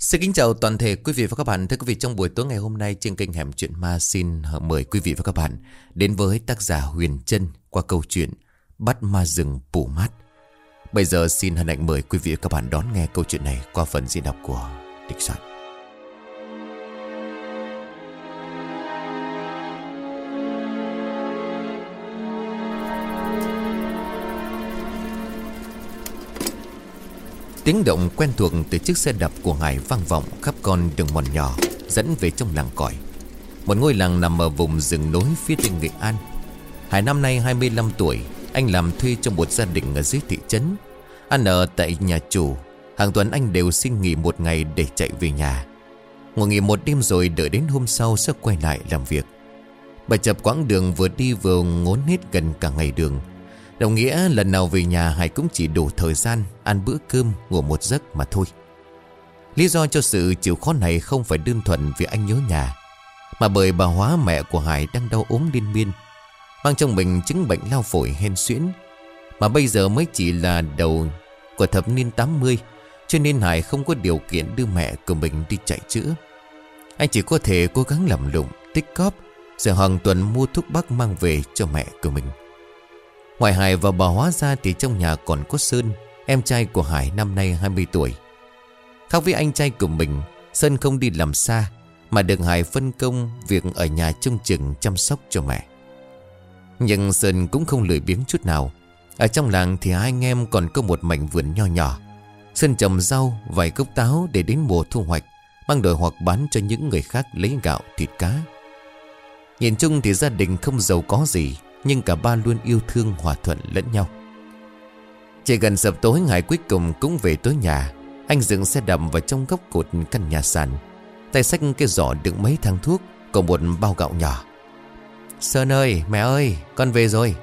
Xin kính chào toàn thể quý vị và các bạn. Thưa quý vị, trong buổi tối ngày hôm nay trên kênh Hẻm Chuyện Ma xin ờ, mời quý vị và các bạn đến với tác giả Huyền Trân qua câu chuyện Bắt Ma Rừng Pù mắt Bây giờ xin hân hạnh mời quý vị và các bạn đón nghe câu chuyện này qua phần diễn đọc của Địch Soạn. Tiếng động quen thuộc từ chiếc xe đạp của Hải vang vọng khắp con đường mòn nhỏ dẫn về trong làng cõi. Một ngôi làng nằm ở vùng rừng núi phía tây Nghệ An. Hải năm nay 25 tuổi, anh làm thuê trong một gia đình ở dưới thị trấn. Ăn ở tại nhà chủ, hàng tuần anh đều xin nghỉ một ngày để chạy về nhà. Ngồi nghỉ một đêm rồi đợi đến hôm sau sẽ quay lại làm việc. Bà chập quãng đường vừa đi vừa ngốn hết gần cả ngày đường. Đồng nghĩa lần nào về nhà Hải cũng chỉ đủ thời gian Ăn bữa cơm ngủ một giấc mà thôi. Lý do cho sự chịu khó này không phải đơn thuần vì anh nhớ nhà Mà bởi bà hóa mẹ của Hải đang đau ốm liên miên Mang trong mình chứng bệnh lao phổi hen suyễn Mà bây giờ mới chỉ là đầu của thập niên 80 Cho nên Hải không có điều kiện đưa mẹ của mình đi chạy chữa. Anh chỉ có thể cố gắng làm lụng, tích cóp Rồi hàng tuần mua thuốc bắc mang về cho mẹ của mình. Ngoài Hải và bà Hóa ra thì trong nhà còn có Sơn Em trai của Hải năm nay 20 tuổi. Khác với anh trai của mình Sơn không đi làm xa Mà được Hải phân công việc ở nhà trông chừng chăm sóc cho mẹ. Nhưng Sơn cũng không lười biếng chút nào. Ở trong làng thì hai anh em còn có một mảnh vườn nho nhỏ. Sơn trồng rau, vài gốc táo để đến mùa thu hoạch Mang đổi hoặc bán cho những người khác lấy gạo, thịt cá. Nhìn chung thì gia đình không giàu có gì nhưng cả ba luôn yêu thương, hòa thuận lẫn nhau. Chỉ gần sập tối ngày cuối cùng cũng về tới nhà. Anh dựng xe đầm vào trong góc cột căn nhà sàn. Tay xách cái giỏ đựng mấy thang thuốc, Còn một bao gạo nhỏ. Sơn ơi, mẹ ơi, con về rồi.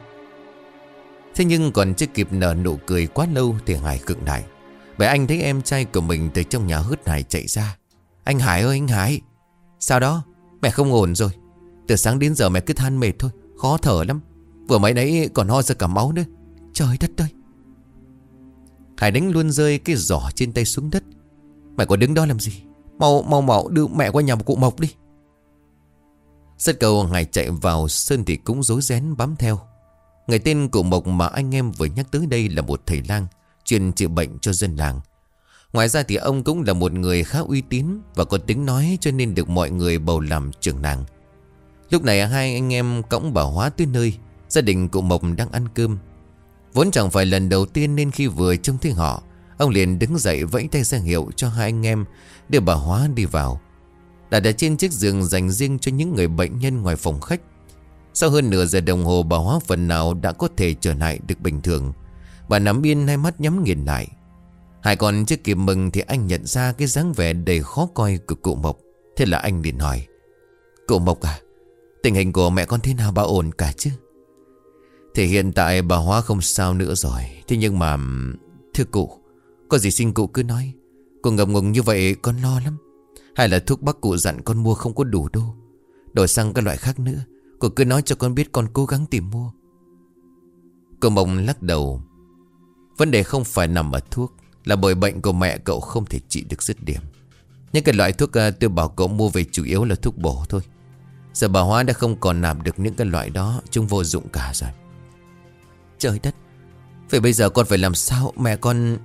Thế nhưng còn chưa kịp nở nụ cười quá lâu Thì Hải cực lại. Bởi anh thấy em trai của mình từ trong nhà hớt Hải chạy ra. Anh Hải ơi, anh Hải. Sao đó? Mẹ không ổn rồi. Từ sáng đến giờ mẹ cứ than mệt thôi. Khó thở lắm. Vừa mấy nãy còn ho ra cả máu nữa. Trời đất ơi. Hải đánh luôn rơi cái giỏ trên tay xuống đất. Mày có đứng đó làm gì? Mau mau mau, đưa mẹ qua nhà một cụ Mộc đi. Rất cầu Hải chạy vào, Sơn thì cũng rối rén bám theo. Người tên cụ Mộc mà anh em vừa nhắc tới đây là một thầy lang, Chuyên chữa bệnh cho dân làng. Ngoài ra thì ông cũng là một người khá uy tín Và có tính nói cho nên được mọi người bầu làm trưởng làng. Lúc này hai anh em cõng bà Hóa tới nơi, Gia đình cụ Mộc đang ăn cơm. Vốn chẳng phải lần đầu tiên nên khi vừa trông thấy họ, Ông liền đứng dậy vẫy tay ra hiệu cho hai anh em Đưa bà Hóa đi vào. Đặt ở trên chiếc giường dành riêng cho những người bệnh nhân ngoài phòng khách. Sau hơn nửa giờ đồng hồ, bà Hóa phần nào đã có thể trở lại được bình thường. Bà nắm yên, hai mắt nhắm nghiền lại. Hai còn chưa kịp mừng thì anh nhận ra cái dáng vẻ đầy khó coi của cụ Mộc. Thế là anh liền hỏi, Cụ Mộc à Tình hình của mẹ con thế nào bà ổn cả chứ? Thì hiện tại bà Hóa không sao nữa rồi. Thế nhưng mà Thưa cụ, Có gì xin cụ cứ nói. Cô ngập ngừng như vậy con lo lắm. Hay là thuốc bác cụ dặn con mua không có đủ đâu. Đổi sang các loại khác nữa. Cô cứ nói cho con biết con cố gắng tìm mua. Cô mộng lắc đầu. Vấn đề không phải nằm ở thuốc, Là bởi bệnh của mẹ cậu không thể trị được dứt điểm. Những cái loại thuốc à, tôi bảo cậu mua về chủ yếu là thuốc bổ thôi. Giờ bà Hóa đã không còn nạp được những cái loại đó, Chúng vô dụng cả rồi. Trời đất, Vậy bây giờ con phải làm sao? Mẹ con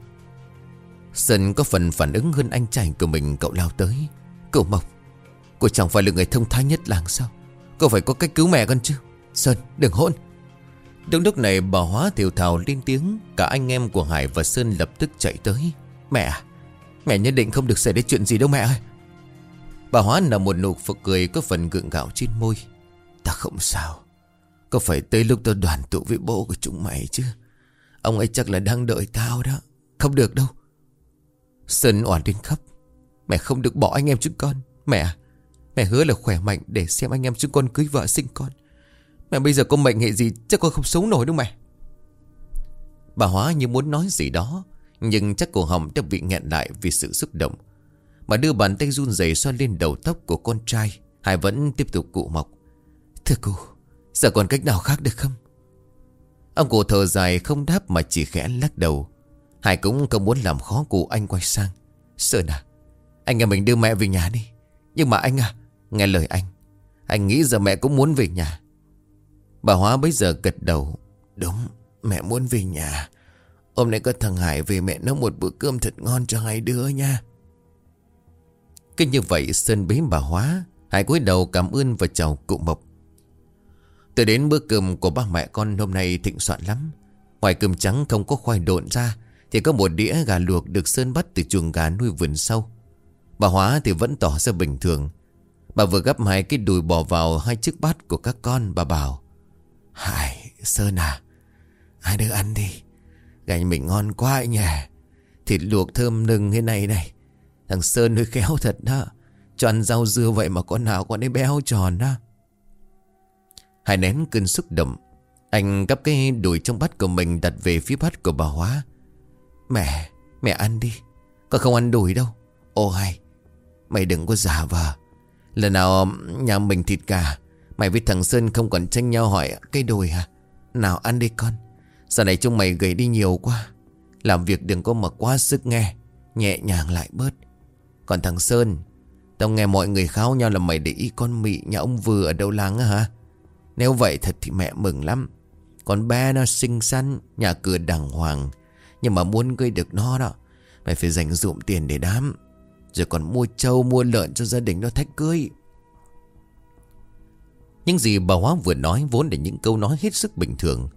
Sơn có phần phản ứng hơn anh trai của mình, cậu lao tới. Cậu Mộc, Cô chẳng phải là người thông thái nhất làng sao? Cậu phải có cách cứu mẹ con chứ. Sơn, đừng hôn. Đúng lúc này, bà Hóa thiểu thào lên tiếng. Cả anh em của Hải và Sơn lập tức chạy tới. Mẹ à Mẹ nhất định không được xảy đến chuyện gì đâu mẹ ơi. Bà Hóa nở một nụ phục cười có phần gượng gạo trên môi. Ta không sao. Có phải tới lúc tao đoàn tụ với bố của chúng mày chứ? Ông ấy chắc là đang đợi tao đó. Không được đâu. Sơn oản đến khóc Mẹ không được bỏ anh em chúng con. Mẹ Mẹ hứa là khỏe mạnh để xem anh em chúng con cưới vợ sinh con. Mẹ bây giờ có mệnh hệ gì Chắc con không sống nổi đâu mẹ. Bà Hóa như muốn nói gì đó, Nhưng chắc cổ họng đã bị nghẹn lại vì sự xúc động mà đưa bàn tay run rẩy xoa lên đầu tóc của con trai Hải vẫn tiếp tục cụ mọc. Thưa cô, Giờ còn cách nào khác được không? Ông cụ thở dài không đáp mà chỉ khẽ lắc đầu. Hải cũng không muốn làm khó cụ anh quay sang. Sơn à Anh em mình đưa mẹ về nhà đi. Nhưng mà anh à Nghe lời anh. Anh nghĩ giờ mẹ cũng muốn về nhà. Bà Hóa bây giờ gật đầu. Đúng, mẹ muốn về nhà. Hôm nay có thằng Hải về mẹ nấu một bữa cơm thật ngon cho hai đứa nha. Cứ như vậy Sơn bế bà Hóa Hải cúi đầu cảm ơn và chào cụ Mộc. Từ đến bữa cơm của ba mẹ con hôm nay thịnh soạn lắm. Ngoài cơm trắng không có khoai độn ra Thì có một đĩa gà luộc được Sơn bắt từ chuồng gà nuôi vườn sâu Bà Hóa thì vẫn tỏ ra bình thường. Bà vừa gấp hai cái đùi bỏ vào hai chiếc bát của các con Bà bảo Hải, Sơn à Hai đứa ăn đi? Gánh mình ngon quá nhỉ. Thịt luộc thơm nừng thế này này. Thằng Sơn hơi khéo thật đó. Cho ăn rau dưa vậy mà con nào con ấy béo tròn đó. Hải nén cơn xúc động. Anh gắp cái đùi trong bát của mình đặt về phía bát của bà Hóa. Mẹ, mẹ ăn đi. Con không ăn đùi đâu. Ô hay Mày đừng có giả vờ. Lần nào nhà mình thịt gà Mày với thằng Sơn không còn tranh nhau hỏi Cái đùi hả? Nào ăn đi con. Giờ này chúng mày gầy đi nhiều quá. Làm việc đừng có mà quá sức nghe. Nhẹ nhàng lại bớt. Còn thằng Sơn, Tao nghe mọi người kháo nhau là mày để ý con mị nhà ông vừa ở đâu làng á hả? Nếu vậy thật thì mẹ mừng lắm. Con bé nó xinh xắn, Nhà cửa đàng hoàng. Nhưng mà muốn gây được nó đó, Mày phải dành dụm tiền để đám. Rồi còn mua trâu, mua lợn cho gia đình nó thách cưới. Những gì bà Hóa vừa nói vốn là những câu nói hết sức bình thường.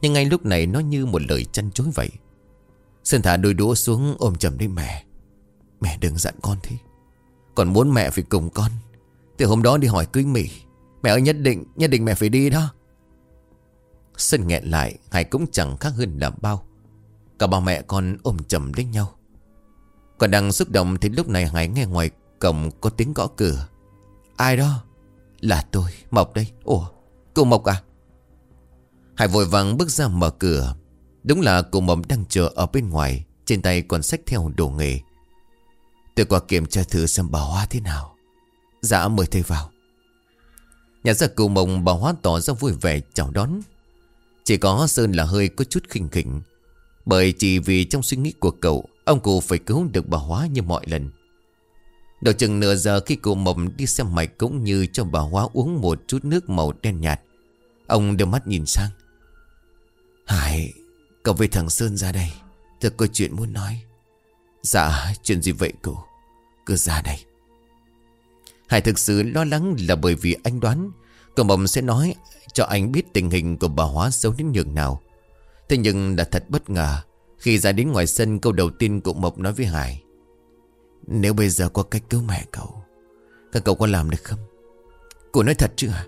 Nhưng ngay lúc này nó như một lời chăn chối vậy. Sơn thả đôi đũa xuống ôm chầm lấy mẹ. Mẹ đừng dặn con thế. Còn muốn mẹ phải cùng con. Từ hôm đó đi hỏi cưới mì Mẹ ơi, nhất định Nhất định mẹ phải đi đó. Sơn nghẹn lại, Hải cũng chẳng khác hơn là bao. Cả ba mẹ con ôm chầm lấy nhau. Còn đang xúc động Thì lúc này Hải nghe ngoài cổng có tiếng gõ cửa. Ai đó? Là tôi, Mộc đây. Ủa, cô Mộc à? Hải vội vàng bước ra mở cửa. Đúng là cô Mộc đang chờ ở bên ngoài, Trên tay còn sách theo đồ nghề. Tôi qua kiểm tra thử xem bà Hoa thế nào. Dạ mời thầy vào. Nhà ra cụ mộng bà Hoa tỏ ra vui vẻ, chào đón. Chỉ có Sơn là hơi có chút khinh khỉnh. Bởi chỉ vì trong suy nghĩ của cậu, Ông cụ phải cứu được bà Hóa như mọi lần. Đầu chừng nửa giờ khi cụ mộng đi xem mạch Cũng như cho bà Hóa uống một chút nước màu đen nhạt. Ông đưa mắt nhìn sang. Hải, Cậu với thằng Sơn ra đây. Tôi có chuyện muốn nói. Dạ chuyện gì vậy cậu? Cứ ra đây. Hải thực sự lo lắng là bởi vì anh đoán Cậu mộng sẽ nói cho anh biết tình hình của bà Hóa xấu đến nhường nào. Thế nhưng là thật bất ngờ, Khi ra đến ngoài sân, câu đầu tiên cụ Mộc nói với Hải, Nếu bây giờ có cách cứu mẹ cậu, Các cậu có làm được không? Cô nói thật chứ à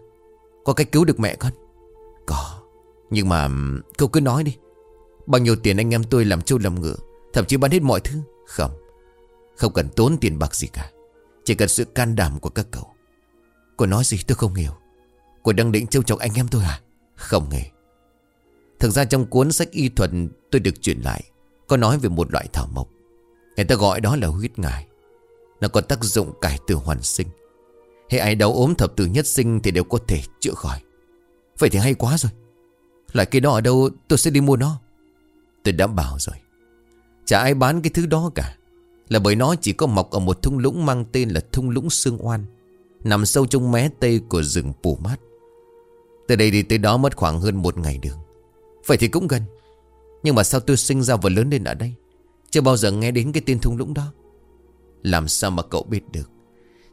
Có cách cứu được mẹ con? Có, Nhưng mà, cậu cứ nói đi. Bao nhiêu tiền anh em tôi làm trâu làm ngựa, Thậm chí bán hết mọi thứ không. Không cần tốn tiền bạc gì cả. Chỉ cần sự can đảm của các cậu. Cô nói gì tôi không hiểu. Cô đang định trêu chọc anh em tôi à? Không hề. Thực ra trong cuốn sách y thuật tôi được truyền lại, Có nói về một loại thảo mộc. Người ta gọi đó là huyết ngải. Nó có tác dụng cải tử hoàn sinh. Hệ ai đau ốm thập tử nhất sinh Thì đều có thể chữa khỏi. Vậy thì hay quá rồi. Loại cây đó ở đâu tôi sẽ đi mua nó. Tôi đã bảo rồi. Chả ai bán cái thứ đó cả. Là bởi nó chỉ có mọc ở một thung lũng mang tên là thung lũng Sương Oan, Nằm sâu trong mé tây của rừng Pù Mát. Từ đây đi tới đó mất khoảng hơn một ngày đường. Vậy thì cũng gần. Nhưng mà sao tôi sinh ra và lớn lên ở đây? Chưa bao giờ nghe đến cái tên thung lũng đó. Làm sao mà cậu biết được?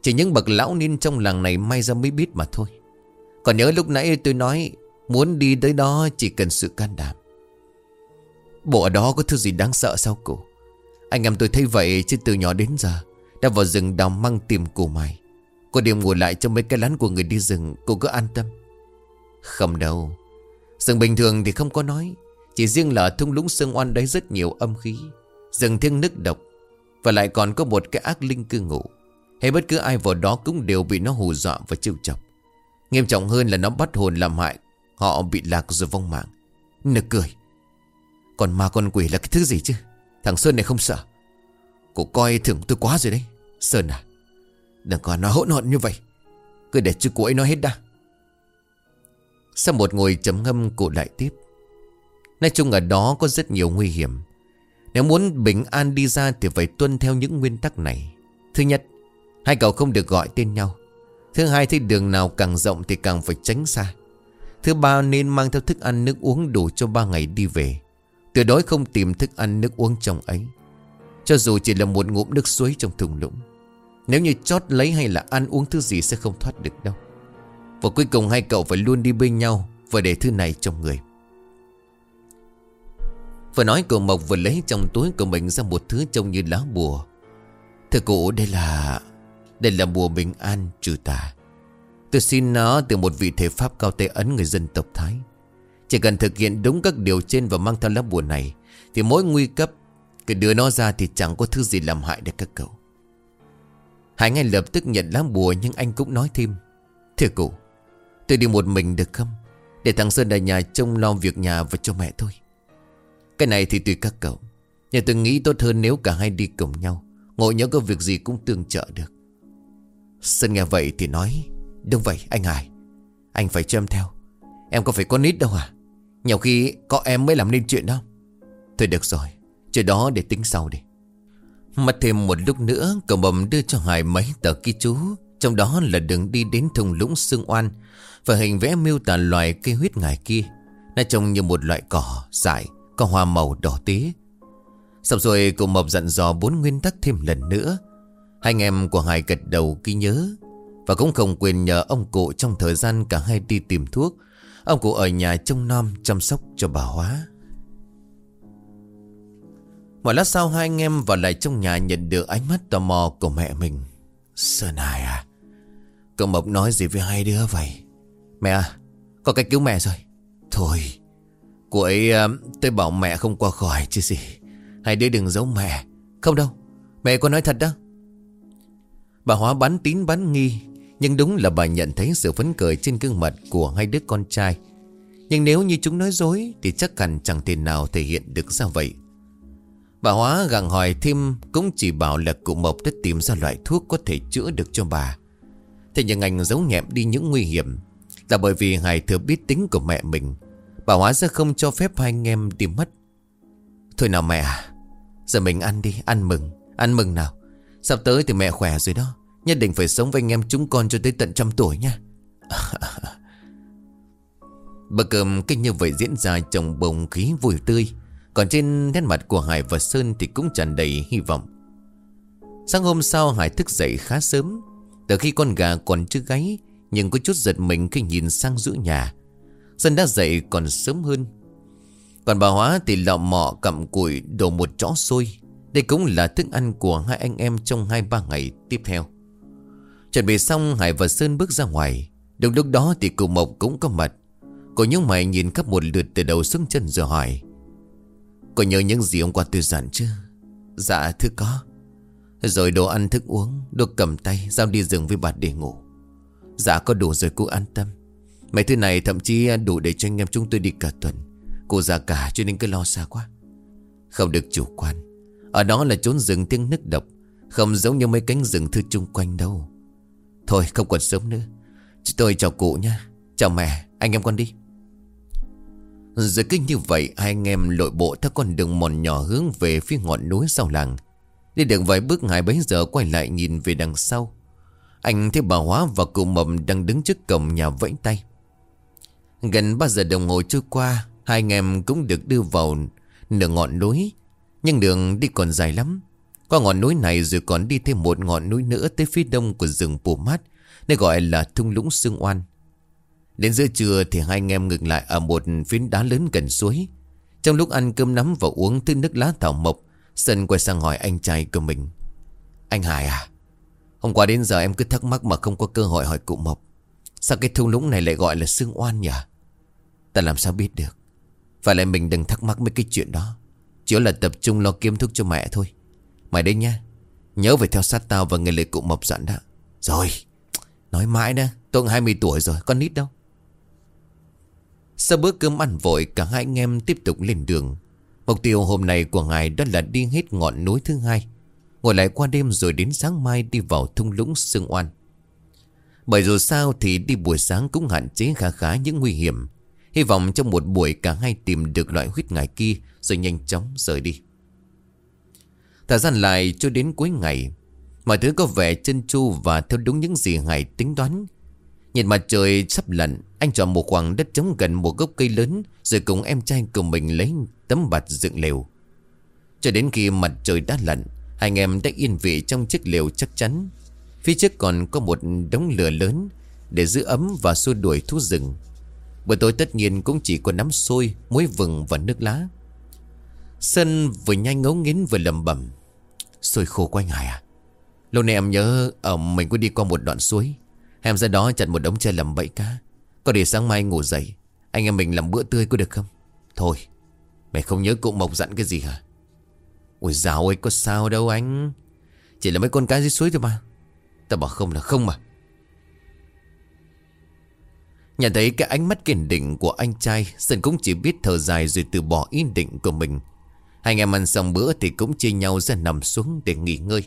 Chỉ những bậc lão niên trong làng này may ra mới biết mà thôi. Còn nhớ lúc nãy tôi nói Muốn đi tới đó chỉ cần sự can đảm. Bộ ở đó có thứ gì đáng sợ sao cô? Anh em tôi thấy vậy chứ từ nhỏ đến giờ, Đã vào rừng đào măng tìm củ mài. Cô điểm ngồi lại trong mấy cái lán của người đi rừng, Cô cứ an tâm. Không đâu. Rừng bình thường thì không có nói, Chỉ riêng là thung lũng sương oan đấy rất nhiều âm khí, Rừng thiêng nức độc. Và lại còn có một cái ác linh cư ngụ. Hay bất cứ ai vào đó cũng đều bị nó hù dọa và trêu chọc. Nghiêm trọng hơn là nó bắt hồn làm hại, Họ bị lạc rồi vong mạng. Nực cười. Còn ma con quỷ là cái thứ gì chứ? Thằng Sơn này không sợ. Cô coi thưởng tôi quá rồi đấy. Sơn à Đừng có nói hỗn hộn như vậy. Cứ để cho cô ấy nói hết đã. Sau một ngồi chấm ngâm, cụ lại tiếp. Nói chung ở đó có rất nhiều nguy hiểm. Nếu muốn bình an đi ra Thì phải tuân theo những nguyên tắc này. Thứ nhất, Hai cậu không được gọi tên nhau. Thứ hai thì đường nào càng rộng thì càng phải tránh xa. Thứ ba, nên mang theo thức ăn, nước uống đủ cho ba ngày đi về. Tuyệt đối không tìm thức ăn nước uống trong ấy. Cho dù chỉ là một ngụm nước suối trong thùng lũng, Nếu như chót lấy hay là ăn uống thứ gì sẽ không thoát được đâu. Và cuối cùng hai cậu phải luôn đi bên nhau Và để thứ này trong người. Vừa nói cậu Mộc vừa lấy trong túi của mình ra một thứ trông như lá bùa. Thưa cụ, đây là Đây là bùa bình an trừ tà. Tôi xin nó từ một vị thể pháp cao tay ấn người dân tộc Thái. Chỉ cần thực hiện đúng các điều trên và mang theo lá bùa này, Thì mỗi nguy cấp Cứ đưa nó ra thì chẳng có thứ gì làm hại được các cậu. Hải ngay lập tức nhận lá bùa nhưng anh cũng nói thêm, Thưa cụ, Tôi đi một mình được không? Để thằng Sơn ở nhà trông lo việc nhà và cho mẹ thôi. Cái này thì tùy các cậu, Nhưng tôi nghĩ tốt hơn nếu cả hai đi cùng nhau Ngồi nhớ có việc gì cũng tương trợ được. Sơn nghe vậy thì nói, Đúng vậy, anh Hải, Anh phải cho em theo. Em có phải con nít đâu à? Nhiều khi có em mới làm nên chuyện đó. Thôi được rồi, Chuyện đó để tính sau đi. Mất thêm một lúc nữa, Cậu bầm đưa cho Hải mấy tờ ký chú. Trong đó là đường đi đến thùng lũng xương oan Và hình vẽ miêu tả loài cây huyết ngài kia. Nó trông như một loại cỏ dại, Có hoa màu đỏ tía. Xong rồi cậu mập dặn dò bốn nguyên tắc thêm lần nữa. Hai anh em của Hải gật đầu ghi nhớ Và cũng không quên nhờ ông cụ trong thời gian cả hai đi tìm thuốc Ông cụ ở nhà trông nom, chăm sóc cho bà Hóa. Một lát sau, hai anh em vào lại trong nhà nhận được ánh mắt tò mò của mẹ mình. Sơn Hải à Cậu Mộc nói gì với hai đứa vậy? Mẹ à Có cách cứu mẹ rồi. Thôi, Cô ấy ờ, tôi bảo mẹ không qua khỏi chứ gì. Hai đứa đừng giấu mẹ. Không đâu, Mẹ có nói thật đó. Bà Hóa bắn tín bắn nghi. Nhưng đúng là bà nhận thấy sự phấn khởi trên gương mặt của hai đứa con trai. Nhưng nếu như chúng nói dối Thì chắc hẳn chẳng thể nào thể hiện được ra vậy. Bà Hóa gặng hỏi thêm Cũng chỉ bảo là cụ Mộc đã tìm ra loại thuốc có thể chữa được cho bà. Thế nhưng anh giấu nhẹm đi những nguy hiểm Là bởi vì Hải thừa biết tính của mẹ mình. Bà Hóa sẽ không cho phép hai anh em đi mất. Thôi nào mẹ à Giờ mình ăn đi, ăn mừng Ăn mừng nào. Sắp tới thì mẹ khỏe rồi đó. Nhất định phải sống với anh em chúng con cho tới tận trăm tuổi nha. Bữa cơm kinh như vậy diễn ra trong bồng khí vui tươi. Còn trên nét mặt của Hải và Sơn thì cũng tràn đầy hy vọng. Sáng hôm sau, Hải thức dậy khá sớm. Từ khi con gà còn chưa gáy, Nhưng có chút giật mình khi nhìn sang giữa nhà. Sơn đã dậy còn sớm hơn. Còn bà Hóa thì lọ mọ cầm củi đổ một chó xôi. Đây cũng là thức ăn của hai anh em trong hai ba ngày tiếp theo. Chuẩn bị xong, Hải và Sơn bước ra ngoài. Đúng lúc đó thì cụ Mộc cũng có mặt. Cô nhớ mày nhìn khắp một lượt từ đầu xuống chân rồi hỏi, Cô nhớ những gì hôm qua tôi dặn chứ Dạ thưa có. Rồi đồ ăn, thức uống, Đồ cầm tay Giao đi rừng với bà để ngủ. Dạ có đủ rồi cô an tâm. Mấy thứ này thậm chí đủ để cho anh em chúng tôi đi cả tuần. Cô già cả, cho nên cứ lo xa quá. Không được chủ quan. Ở đó là trốn rừng tiếng nước độc, Không giống như mấy cánh rừng thư chung quanh đâu. Thôi, không còn sớm nữa. Chị tôi chào cụ nha. Chào mẹ, anh em con đi. Rồi cứ như vậy, Hai anh em lội bộ theo con đường mòn nhỏ hướng về phía ngọn núi sau làng. Đi được vài bước ngài bấy giờ quay lại nhìn về đằng sau. Anh thấy bà Hóa và cụ mầm đang đứng trước cổng nhà vẫy tay. Gần 3 giờ đồng hồ trôi qua, Hai anh em cũng được đưa vào nửa ngọn núi. Nhưng đường đi còn dài lắm. Qua ngọn núi này rồi còn đi thêm một ngọn núi nữa tới phía đông của rừng Pù Mát, Nơi gọi là thung lũng Sương Oan. Đến giữa trưa thì hai anh em ngừng lại ở một phiến đá lớn gần suối. Trong lúc ăn cơm nắm và uống thứ nước lá thảo mộc, Sơn quay sang hỏi anh trai của mình. Anh Hải à Hôm qua đến giờ em cứ thắc mắc mà không có cơ hội hỏi cụ Mộc. Sao cái thung lũng này lại gọi là Sương Oan nhỉ? Ta làm sao biết được? Phải lại mình đừng thắc mắc mấy cái chuyện đó, Chỉ là tập trung lo kiếm thuốc cho mẹ thôi. Mày đây nha. Nhớ phải theo sát tao và nghe lời cụ mập dặn đó Rồi, Nói mãi đó Tôi 20 tuổi rồi, Con nít đâu? Sau bữa cơm ăn vội, Cả hai anh em tiếp tục lên đường. Mục tiêu hôm nay của ngài đó là đi hết ngọn núi thứ hai, Ngồi lại qua đêm rồi đến sáng mai đi vào thung lũng Sương Oan. Bởi dù sao thì đi buổi sáng cũng hạn chế khá khá những nguy hiểm. Hy vọng trong một buổi cả hai tìm được loại huyết ngải kia Rồi nhanh chóng rời đi. Thời gian lại cho đến cuối ngày, Mọi thứ có vẻ chân chu và theo đúng những gì Hải tính toán. Nhìn mặt trời sắp lặn, Anh chọn một khoảng đất trống gần một gốc cây lớn, Rồi cùng em trai của mình lấy tấm bạt dựng lều. Cho đến khi mặt trời đã lặn, Hai anh em đã yên vị trong chiếc lều chắc chắn. Phía trước còn có một đống lửa lớn Để giữ ấm và xua đuổi thú rừng. Bữa tối tất nhiên cũng chỉ có nắm sôi, Muối vừng và nước lá. Sân vừa nhanh ngấu nghiến vừa lầm bẩm xôi khô quá anh Hải à. Lâu nay em nhớ ở mình có đi qua một đoạn suối. Em ra đó chặt một đống tre làm bẫy cá. Có để sáng mai ngủ dậy. Anh em mình làm bữa tươi có được không? Thôi, Mày không nhớ cụ Mộc dặn cái gì hả? Ôi dào ơi, có sao đâu anh. Chỉ là mấy con cá dưới suối thôi mà. Ta bảo không là không mà. Nhận thấy cái ánh mắt kiên định của anh trai, Sơn cũng chỉ biết thở dài rồi từ bỏ ý định của mình. Hai anh em ăn xong bữa thì cũng chia nhau ra nằm xuống để nghỉ ngơi.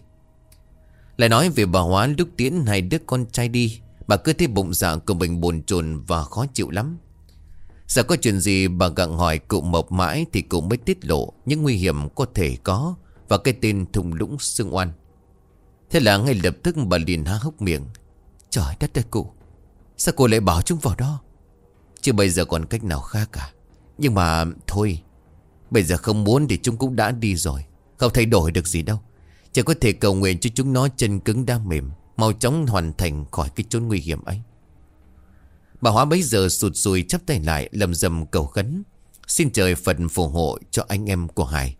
Lại nói về bà Hóa lúc tiễn hai đứa con trai đi, Bà cứ thấy bụng dạ của mình buồn chồn và khó chịu lắm. Giờ có chuyện gì bà gặng hỏi cụ mộc mãi Thì cụ mới tiết lộ những nguy hiểm có thể có Và cái tên thùng lũng xương oan. Thế là ngay lập tức bà liền há hốc miệng. Trời đất ơi cụ, Sao cô lại bảo chúng vào đó? Chứ bây giờ còn cách nào khác cả Nhưng mà thôi Bây giờ không muốn thì chúng cũng đã đi rồi. Không thay đổi được gì đâu. Chỉ có thể cầu nguyện cho chúng nó chân cứng đa mềm, Mau chóng hoàn thành khỏi cái chốn nguy hiểm ấy. Bà Hóa bấy giờ sụt sùi chắp tay lại, lầm rầm cầu khấn. Xin trời Phật phù hộ cho anh em của Hải.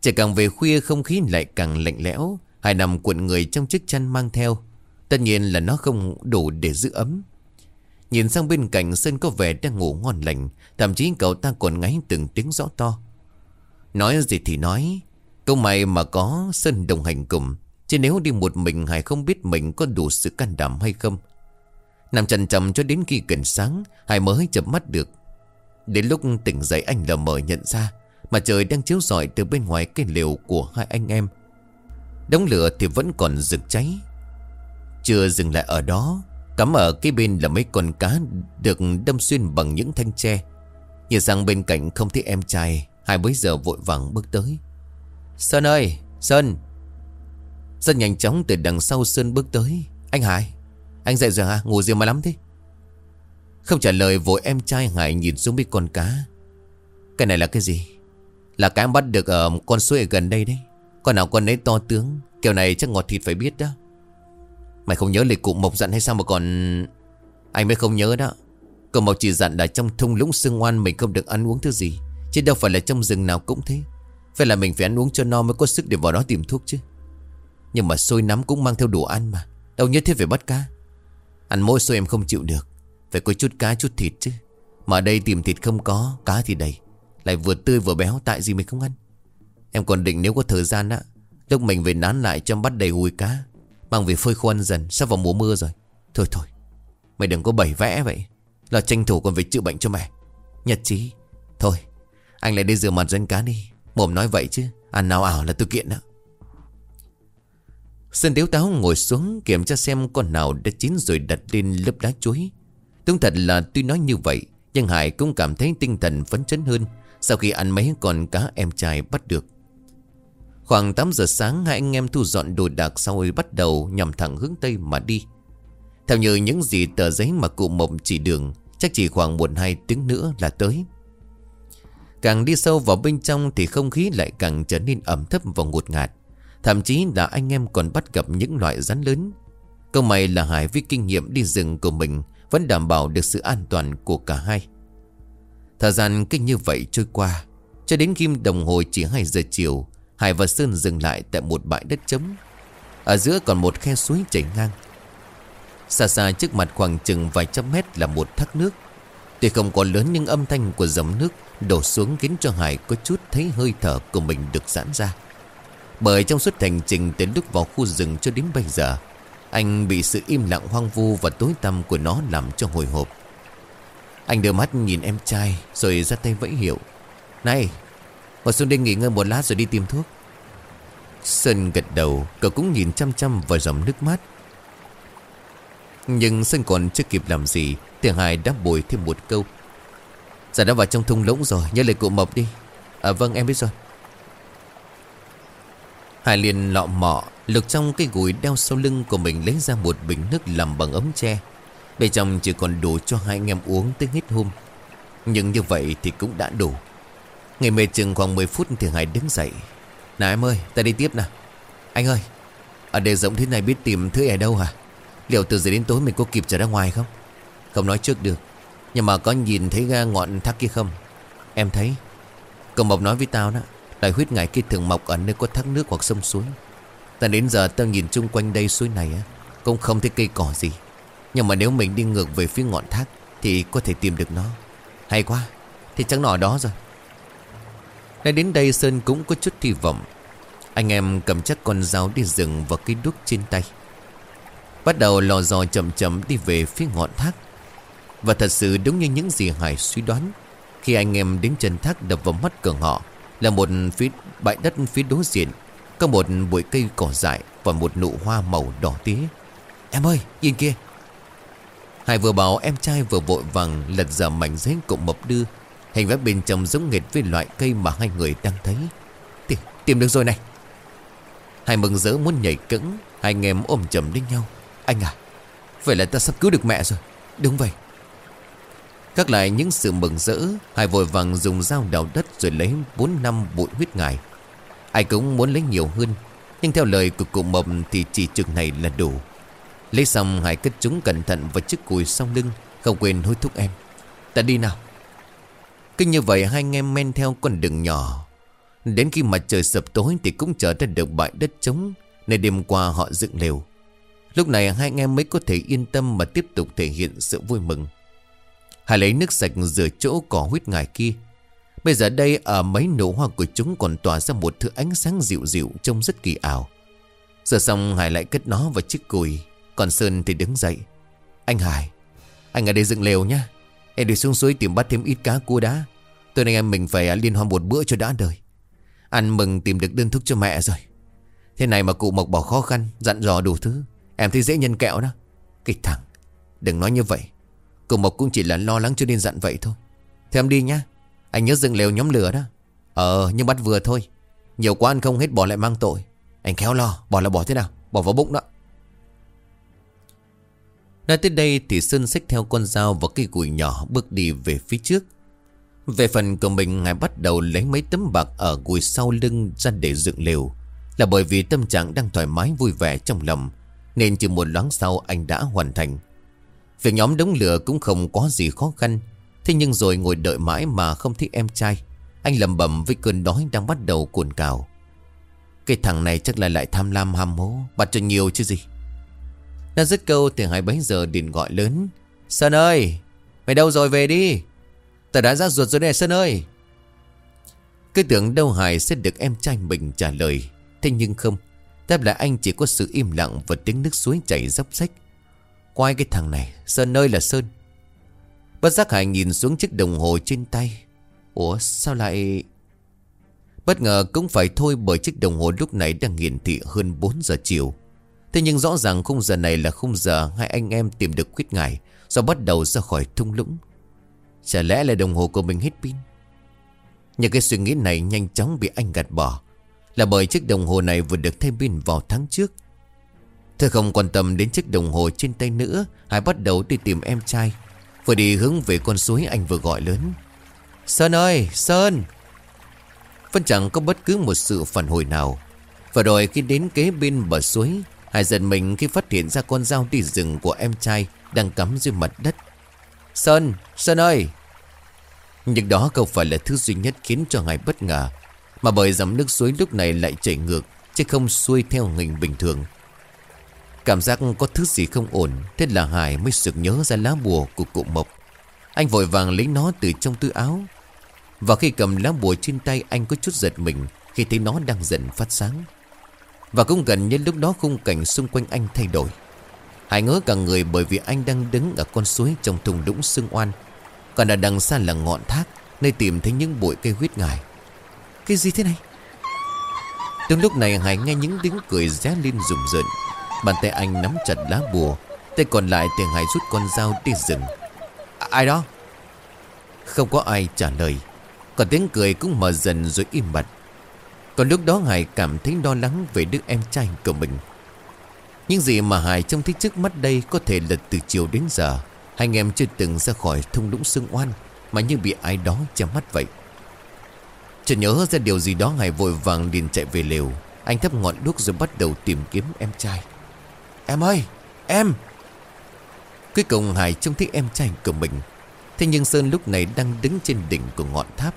Trời càng về khuya không khí lại càng lạnh lẽo. Hải nằm cuộn người trong chiếc chăn mang theo. Tất nhiên là nó không đủ để giữ ấm. Nhìn sang bên cạnh Sơn có vẻ đang ngủ ngon lành, Thậm chí cậu ta còn ngáy từng tiếng rõ to. Nói gì thì nói, Câu mày mà có, Sơn đồng hành cùng. Chứ nếu đi một mình Hải không biết mình có đủ sự can đảm hay không? Nằm chằn chầm cho đến khi gần sáng, Hải mới chậm mắt được. Đến lúc tỉnh dậy anh lờ mờ nhận ra, Mà trời đang chiếu rọi từ bên ngoài cây liều của hai anh em. Đống lửa thì vẫn còn rực cháy. Chưa dừng lại ở đó Cắm ở cái bên là mấy con cá Được đâm xuyên bằng những thanh tre. Nhìn sang bên cạnh không thấy em trai, Hai bấy giờ vội vàng bước tới. Sơn ơi, Sơn. Sơn nhanh chóng từ đằng sau Sơn bước tới. Anh Hải, Anh dậy rồi hả? Ngủ gì mà lắm thế? Không trả lời, vội em trai Hải nhìn xuống mấy con cá. Cái này là cái gì? Là cá bắt được ở con suối ở gần đây đấy. Con nào con ấy to tướng, Kiểu này chắc ngọt thịt phải biết đó. Mày không nhớ lịch cụ Mộc dặn hay sao mà còn Anh mới không nhớ đó. Cụ Mộc chỉ dặn là trong thung lũng sương ngoan Mình không được ăn uống thứ gì, Chứ đâu phải là trong rừng nào cũng thế. Phải là mình phải ăn uống cho no mới có sức để vào đó tìm thuốc chứ. Nhưng mà xôi nắm cũng mang theo đồ ăn mà. Đâu nhất thiết phải bắt cá. Ăn mỗi xôi em không chịu được. Phải có chút cá, chút thịt chứ. Mà ở đây tìm thịt không có, Cá thì đầy. Lại vừa tươi vừa béo, tại gì mình không ăn? Em còn định nếu có thời gian á, Lúc mình về nán lại cho bắt đầy hùi cá. Mang về phơi khô ăn dần Sắp vào mùa mưa rồi. Thôi thôi Mày đừng có bẩy vẽ vậy. Là tranh thủ còn phải chữa bệnh cho mẹ. Nhật trí. Thôi Anh lại đi rửa mặt dân cá đi. Mồm nói vậy chứ Ăn nào ảo là tôi kiện đó. Sơn tiếu táo ngồi xuống kiểm tra xem con nào đã chín rồi đặt lên lớp đá chuối. tương thật là tuy nói như vậy, nhưng Hải cũng cảm thấy tinh thần phấn chấn hơn sau khi ăn mấy con cá em trai bắt được. Khoảng 8 giờ sáng hai anh em thu dọn đồ đạc sau rồi bắt đầu nhằm thẳng hướng Tây mà đi. Theo như những gì tờ giấy mà cụ mộng chỉ đường, chắc chỉ khoảng 1-2 tiếng nữa là tới. Càng đi sâu vào bên trong thì không khí lại càng trở nên ẩm thấp và ngột ngạt. Thậm chí là anh em còn bắt gặp những loại rắn lớn. Câu may là Hải với kinh nghiệm đi rừng của mình vẫn đảm bảo được sự an toàn của cả hai. Thời gian kinh như vậy trôi qua, cho đến khi đồng hồ chỉ 2 giờ chiều, Hải và Sơn dừng lại tại một bãi đất trống. Ở giữa còn một khe suối chảy ngang. Xa xa trước mặt khoảng chừng vài trăm mét là một thác nước. Tuy không còn lớn nhưng âm thanh của dòng nước đổ xuống khiến cho Hải có chút thấy hơi thở của mình được giãn ra. Bởi trong suốt hành trình đến lúc vào khu rừng cho đến bây giờ, Anh bị sự im lặng hoang vu và tối tăm của nó làm cho hồi hộp Anh đưa mắt nhìn em trai, rồi ra tay vẫy hiệu Này Ngồi xuống đây nghỉ ngơi một lát rồi đi tìm thuốc. Sơn gật đầu, Cậu cũng nhìn chăm chăm vào dòng nước mắt. Nhưng Sơn còn chưa kịp làm gì, Thì Hải đã bồi thêm một câu. Dạ đã vào trong thung lũng rồi, Nhớ lời cụ mập đi. À vâng em biết rồi. Hải liền lọ mọ, Lục trong cái gùi đeo sau lưng của mình lấy ra một bình nước làm bằng ấm tre. Bên trong chỉ còn đủ cho hai anh em uống tới hết hôm. Nhưng như vậy thì cũng đã đủ. Ngày mệt chừng khoảng 10 phút thì Hải đứng dậy. Này em ơi, ta đi tiếp nè. Anh ơi, Ở đây rộng thế này biết tìm thứ ở đâu hả? Liệu từ giờ đến tối mình có kịp trở ra ngoài không? Không nói trước được. Nhưng mà có nhìn thấy ra ngọn thác kia không? Em thấy. Cậu Mộc nói với tao đó, Loài huyết ngải kia thường mọc ở nơi có thác nước hoặc sông suối. Ta đến giờ tao nhìn chung quanh đây suối này á, Cũng không thấy cây cỏ gì. Nhưng mà nếu mình đi ngược về phía ngọn thác Thì có thể tìm được nó. Hay quá, Thì chắc nọ đó rồi. Nay đến đây Sơn cũng có chút hy vọng. Anh em cầm chắc con dao đi rừng và cây đuốc trên tay. Bắt đầu lò dò chậm chậm đi về phía ngọn thác. Và thật sự đúng như những gì Hải suy đoán, Khi anh em đến chân thác đập vào mắt cường họ, Là một phía bãi đất phía đối diện, Có một bụi cây cỏ dại Và một nụ hoa màu đỏ tía. Em ơi, nhìn kia. Hải vừa bảo em trai vừa vội vàng lật ra mảnh giấy cụm mập đưa Hình vẽ bên trong giống nghệt với loại cây mà hai người đang thấy. Tìm, tìm được rồi này. Hai mừng rỡ muốn nhảy cứng Hai anh em ôm chầm đến nhau. Anh à Vậy là ta sắp cứu được mẹ rồi. Đúng vậy. Các lại những sự mừng rỡ Hai vội vàng dùng dao đào đất Rồi lấy 4 năm bụi huyết ngài Ai cũng muốn lấy nhiều hơn Nhưng theo lời của cụ mập Thì chỉ chừng này là đủ. Lấy xong Hải cất chúng cẩn thận vào chiếc cùi sau lưng Không quên hối thúc em. Ta đi nào cứ như vậy hai anh em men theo con đường nhỏ Đến khi mặt trời sập tối Thì cũng trở ra được bãi đất trống Nơi đêm qua họ dựng lều Lúc này hai anh em mới có thể yên tâm Mà tiếp tục thể hiện sự vui mừng Hải lấy nước sạch rửa chỗ cỏ huyết ngài kia Bây giờ đây ở mấy nụ hoa của chúng còn tỏa ra một thứ ánh sáng dịu dịu trông rất kỳ ảo. Giờ xong Hải lại cất nó vào chiếc cùi. Còn Sơn thì đứng dậy. Anh Hải, anh ở đây dựng lều nhá. Em đi xuống suối tìm bắt thêm ít cá cua đá Tôi anh em mình phải liên hoan một bữa cho đã đời. Ăn mừng tìm được đơn thuốc cho mẹ rồi. Thế này mà cụ Mộc bỏ khó khăn, Dặn dò đủ thứ. Em thấy dễ nhân kẹo đó. Cái thằng, Đừng nói như vậy. Cụ Mộc cũng chỉ là lo lắng cho nên dặn vậy thôi. Thế em đi nhá. Anh nhớ dừng lều nhóm lửa đó. Ờ nhưng bắt vừa thôi. Nhiều quá ăn không hết bỏ lại mang tội. Anh khéo lo Bỏ là bỏ thế nào? Bỏ vào bụng đó. Nói tới đây thì Sơn xách theo con dao và cây củi nhỏ bước đi về phía trước. Về phần của mình, ngài bắt đầu lấy mấy tấm bạc ở gùi sau lưng ra để dựng lều. Là bởi vì tâm trạng đang thoải mái vui vẻ trong lòng. Nên chỉ một loáng sau anh đã hoàn thành. Việc nhóm đống lửa cũng không có gì khó khăn. Thế nhưng rồi ngồi đợi mãi mà không thấy em trai. Anh lầm bầm với cơn đói đang bắt đầu cuồn cào. Cái thằng này chắc là lại tham lam ham hố. Bắt cho nhiều chứ gì. Đã dứt câu thì hai bấy giờ điện gọi lớn. Sơn ơi, Mày đâu rồi về đi? Tao đã ra ruột rồi nè Sơn ơi. Cứ tưởng đâu Hải sẽ được em trai mình trả lời. Thế nhưng không, Đáp lại anh chỉ có sự im lặng Và tiếng nước suối chảy dốc sách Quay cái thằng này, Sơn ơi là Sơn. Bất giác Hải nhìn xuống chiếc đồng hồ trên tay. Ủa, sao lại Bất ngờ cũng phải thôi bởi chiếc đồng hồ lúc này đang hiển thị hơn 4 giờ chiều. Thế nhưng rõ ràng khung giờ này là khung giờ hai anh em tìm được quyết ngài do bắt đầu ra khỏi thung lũng. Chả lẽ là đồng hồ của mình hết pin? Nhưng cái suy nghĩ này nhanh chóng bị anh gạt bỏ. Là bởi chiếc đồng hồ này vừa được thay pin vào tháng trước. Thơ không quan tâm đến chiếc đồng hồ trên tay nữa, Hải bắt đầu đi tìm em trai. Vừa đi hướng về con suối anh vừa gọi lớn. Sơn ơi, Sơn! Vẫn chẳng có bất cứ một sự phản hồi nào. Và rồi khi đến kế bên bờ suối, Hải giật mình khi phát hiện ra con dao đi rừng của em trai đang cắm dưới mặt đất. Sơn, Sơn ơi! Nhưng đó không phải là thứ duy nhất khiến cho Hải bất ngờ. Mà bởi dòng nước suối lúc này lại chảy ngược, chứ không xuôi theo hình bình thường. Cảm giác có thứ gì không ổn, thế là Hải mới sực nhớ ra lá bùa của cụ Mộc. Anh vội vàng lấy nó từ trong túi áo. Và khi cầm lá bùa trên tay anh có chút giật mình khi thấy nó đang dần phát sáng. Và cũng gần như lúc đó khung cảnh xung quanh anh thay đổi. Hải ngỡ cả người bởi vì anh đang đứng ở con suối trong thùng đũng sương oan. Còn ở đằng xa là ngọn thác Nơi tìm thấy những bụi cây huyết ngài. Cái gì thế này? Trong lúc này Hải nghe những tiếng cười ré lên rùng rợn. Bàn tay anh nắm chặt lá bùa Tay còn lại thì Hải rút con dao đi rừng. À, Ai đó? Không có ai trả lời. Còn tiếng cười cũng mở dần rồi im bặt. Còn lúc đó Hải cảm thấy lo lắng về đứa em trai của mình. Nhưng gì mà Hải trông thấy trước mắt đây Có thể là từ chiều đến giờ. Hai anh em chưa từng ra khỏi thung lũng sương oan Mà như bị ai đó che mắt vậy. Chợt nhớ ra điều gì đó, Hải vội vàng liền chạy về lều. Anh thắp ngọn đuốc rồi bắt đầu tìm kiếm em trai. Em ơi, Em! Cuối cùng Hải trông thấy em trai của mình. Thế nhưng Sơn lúc này đang đứng trên đỉnh của ngọn tháp.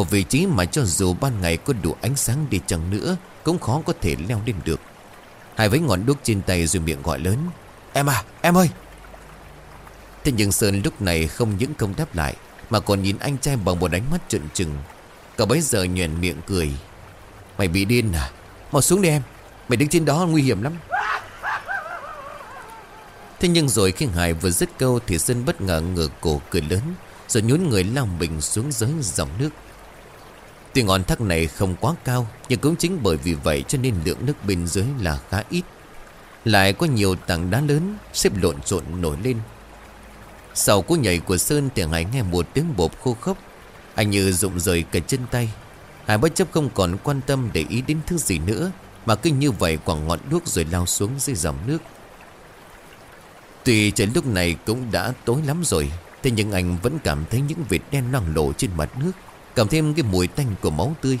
Một vị trí mà cho dù ban ngày có đủ ánh sáng đi chăng nữa, Cũng khó có thể leo lên được. Hải với ngọn đuốc trên tay rồi miệng gọi lớn, Em à em ơi! Thế nhưng Sơn lúc này không những không đáp lại, Mà còn nhìn anh trai bằng một ánh mắt trợn trừng. Cậu bấy giờ nhuền miệng cười. Mày bị điên à? Mau xuống đi em, Mày đứng trên đó nguy hiểm lắm. Thế nhưng rồi khi Hải vừa dứt câu Thì Sơn bất ngờ ngửa cổ cười lớn, Rồi nhún người lao mình xuống dưới dòng nước. Tuy ngọn thác này không quá cao, Nhưng cũng chính bởi vì vậy Cho nên lượng nước bên dưới là khá ít. Lại có nhiều tảng đá lớn Xếp lộn xộn nổi lên. Sau cú nhảy của Sơn Thì Hải nghe một tiếng bột khô khốc. Anh như rụng rời cả chân tay. Hải bất chấp không còn quan tâm để ý đến thứ gì nữa, Mà cứ như vậy quẳng ngọn đuốc rồi lao xuống dưới dòng nước. Tuy trời lúc này cũng đã tối lắm rồi, Thế nhưng anh vẫn cảm thấy những vệt đen loang lộ trên mặt nước Cảm thêm cái mùi tanh của máu tươi.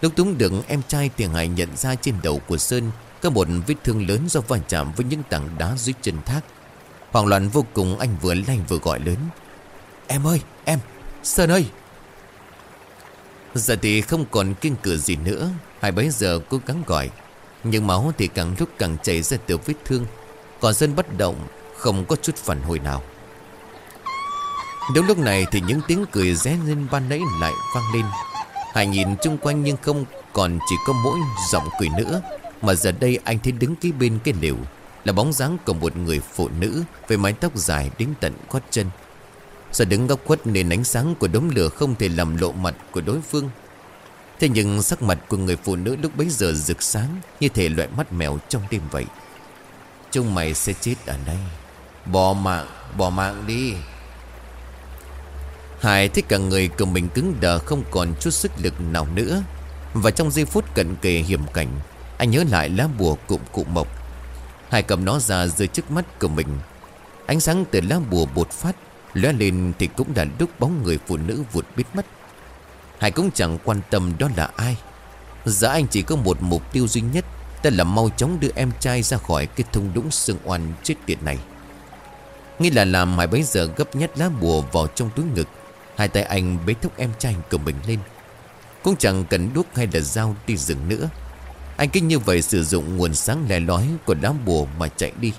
Lúc túng được em trai tiền hải nhận ra trên đầu của Sơn Có một vết thương lớn do va chạm với những tảng đá dưới chân thác. Hoảng loạn vô cùng, anh vừa lay vừa gọi lớn. Em ơi, em, Sơn ơi! Giờ thì không còn kiên cử gì nữa, Hai bấy giờ cố gắng gọi. Nhưng máu thì càng lúc càng chảy ra từ vết thương. Còn Sơn bất động, Không có chút phản hồi nào. Đúng lúc này thì những tiếng cười ré lên ban nãy lại vang lên. Hải nhìn chung quanh nhưng không còn chỉ có mỗi giọng cười nữa Mà giờ đây anh thấy đứng kế bên cái liều Là bóng dáng của một người phụ nữ Với mái tóc dài đến tận gót chân. Giờ đứng góc khuất nên ánh sáng của đống lửa không thể làm lộ mặt của đối phương. Thế nhưng sắc mặt của người phụ nữ lúc bấy giờ rực sáng Như thể loại mắt mèo trong đêm vậy. Chúng mày sẽ chết ở đây. Bỏ mạng, bỏ mạng đi. Hải thấy cả người của mình cứng đờ không còn chút sức lực nào nữa. Và trong giây phút cận kề hiểm cảnh, Anh nhớ lại lá bùa cụm cụ mộc. Hải cầm nó ra dưới trước mắt của mình. Ánh sáng từ lá bùa bột phát, lóe lên thì cũng đã lúc bóng người phụ nữ vụt biết mất Hải cũng chẳng quan tâm đó là ai. Giờ anh chỉ có một mục tiêu duy nhất, Đó là mau chóng đưa em trai ra khỏi cái thung đũng xương oan chết tiệt này. Nghĩ là làm Hải bấy giờ gấp nhét lá bùa vào trong túi ngực. Hai tay anh bế thúc em trai của mình lên. Cũng chẳng cần đuốc hay là dao đi rừng nữa. Anh kinh như vậy sử dụng nguồn sáng lè lói của đám bùa mà chạy đi.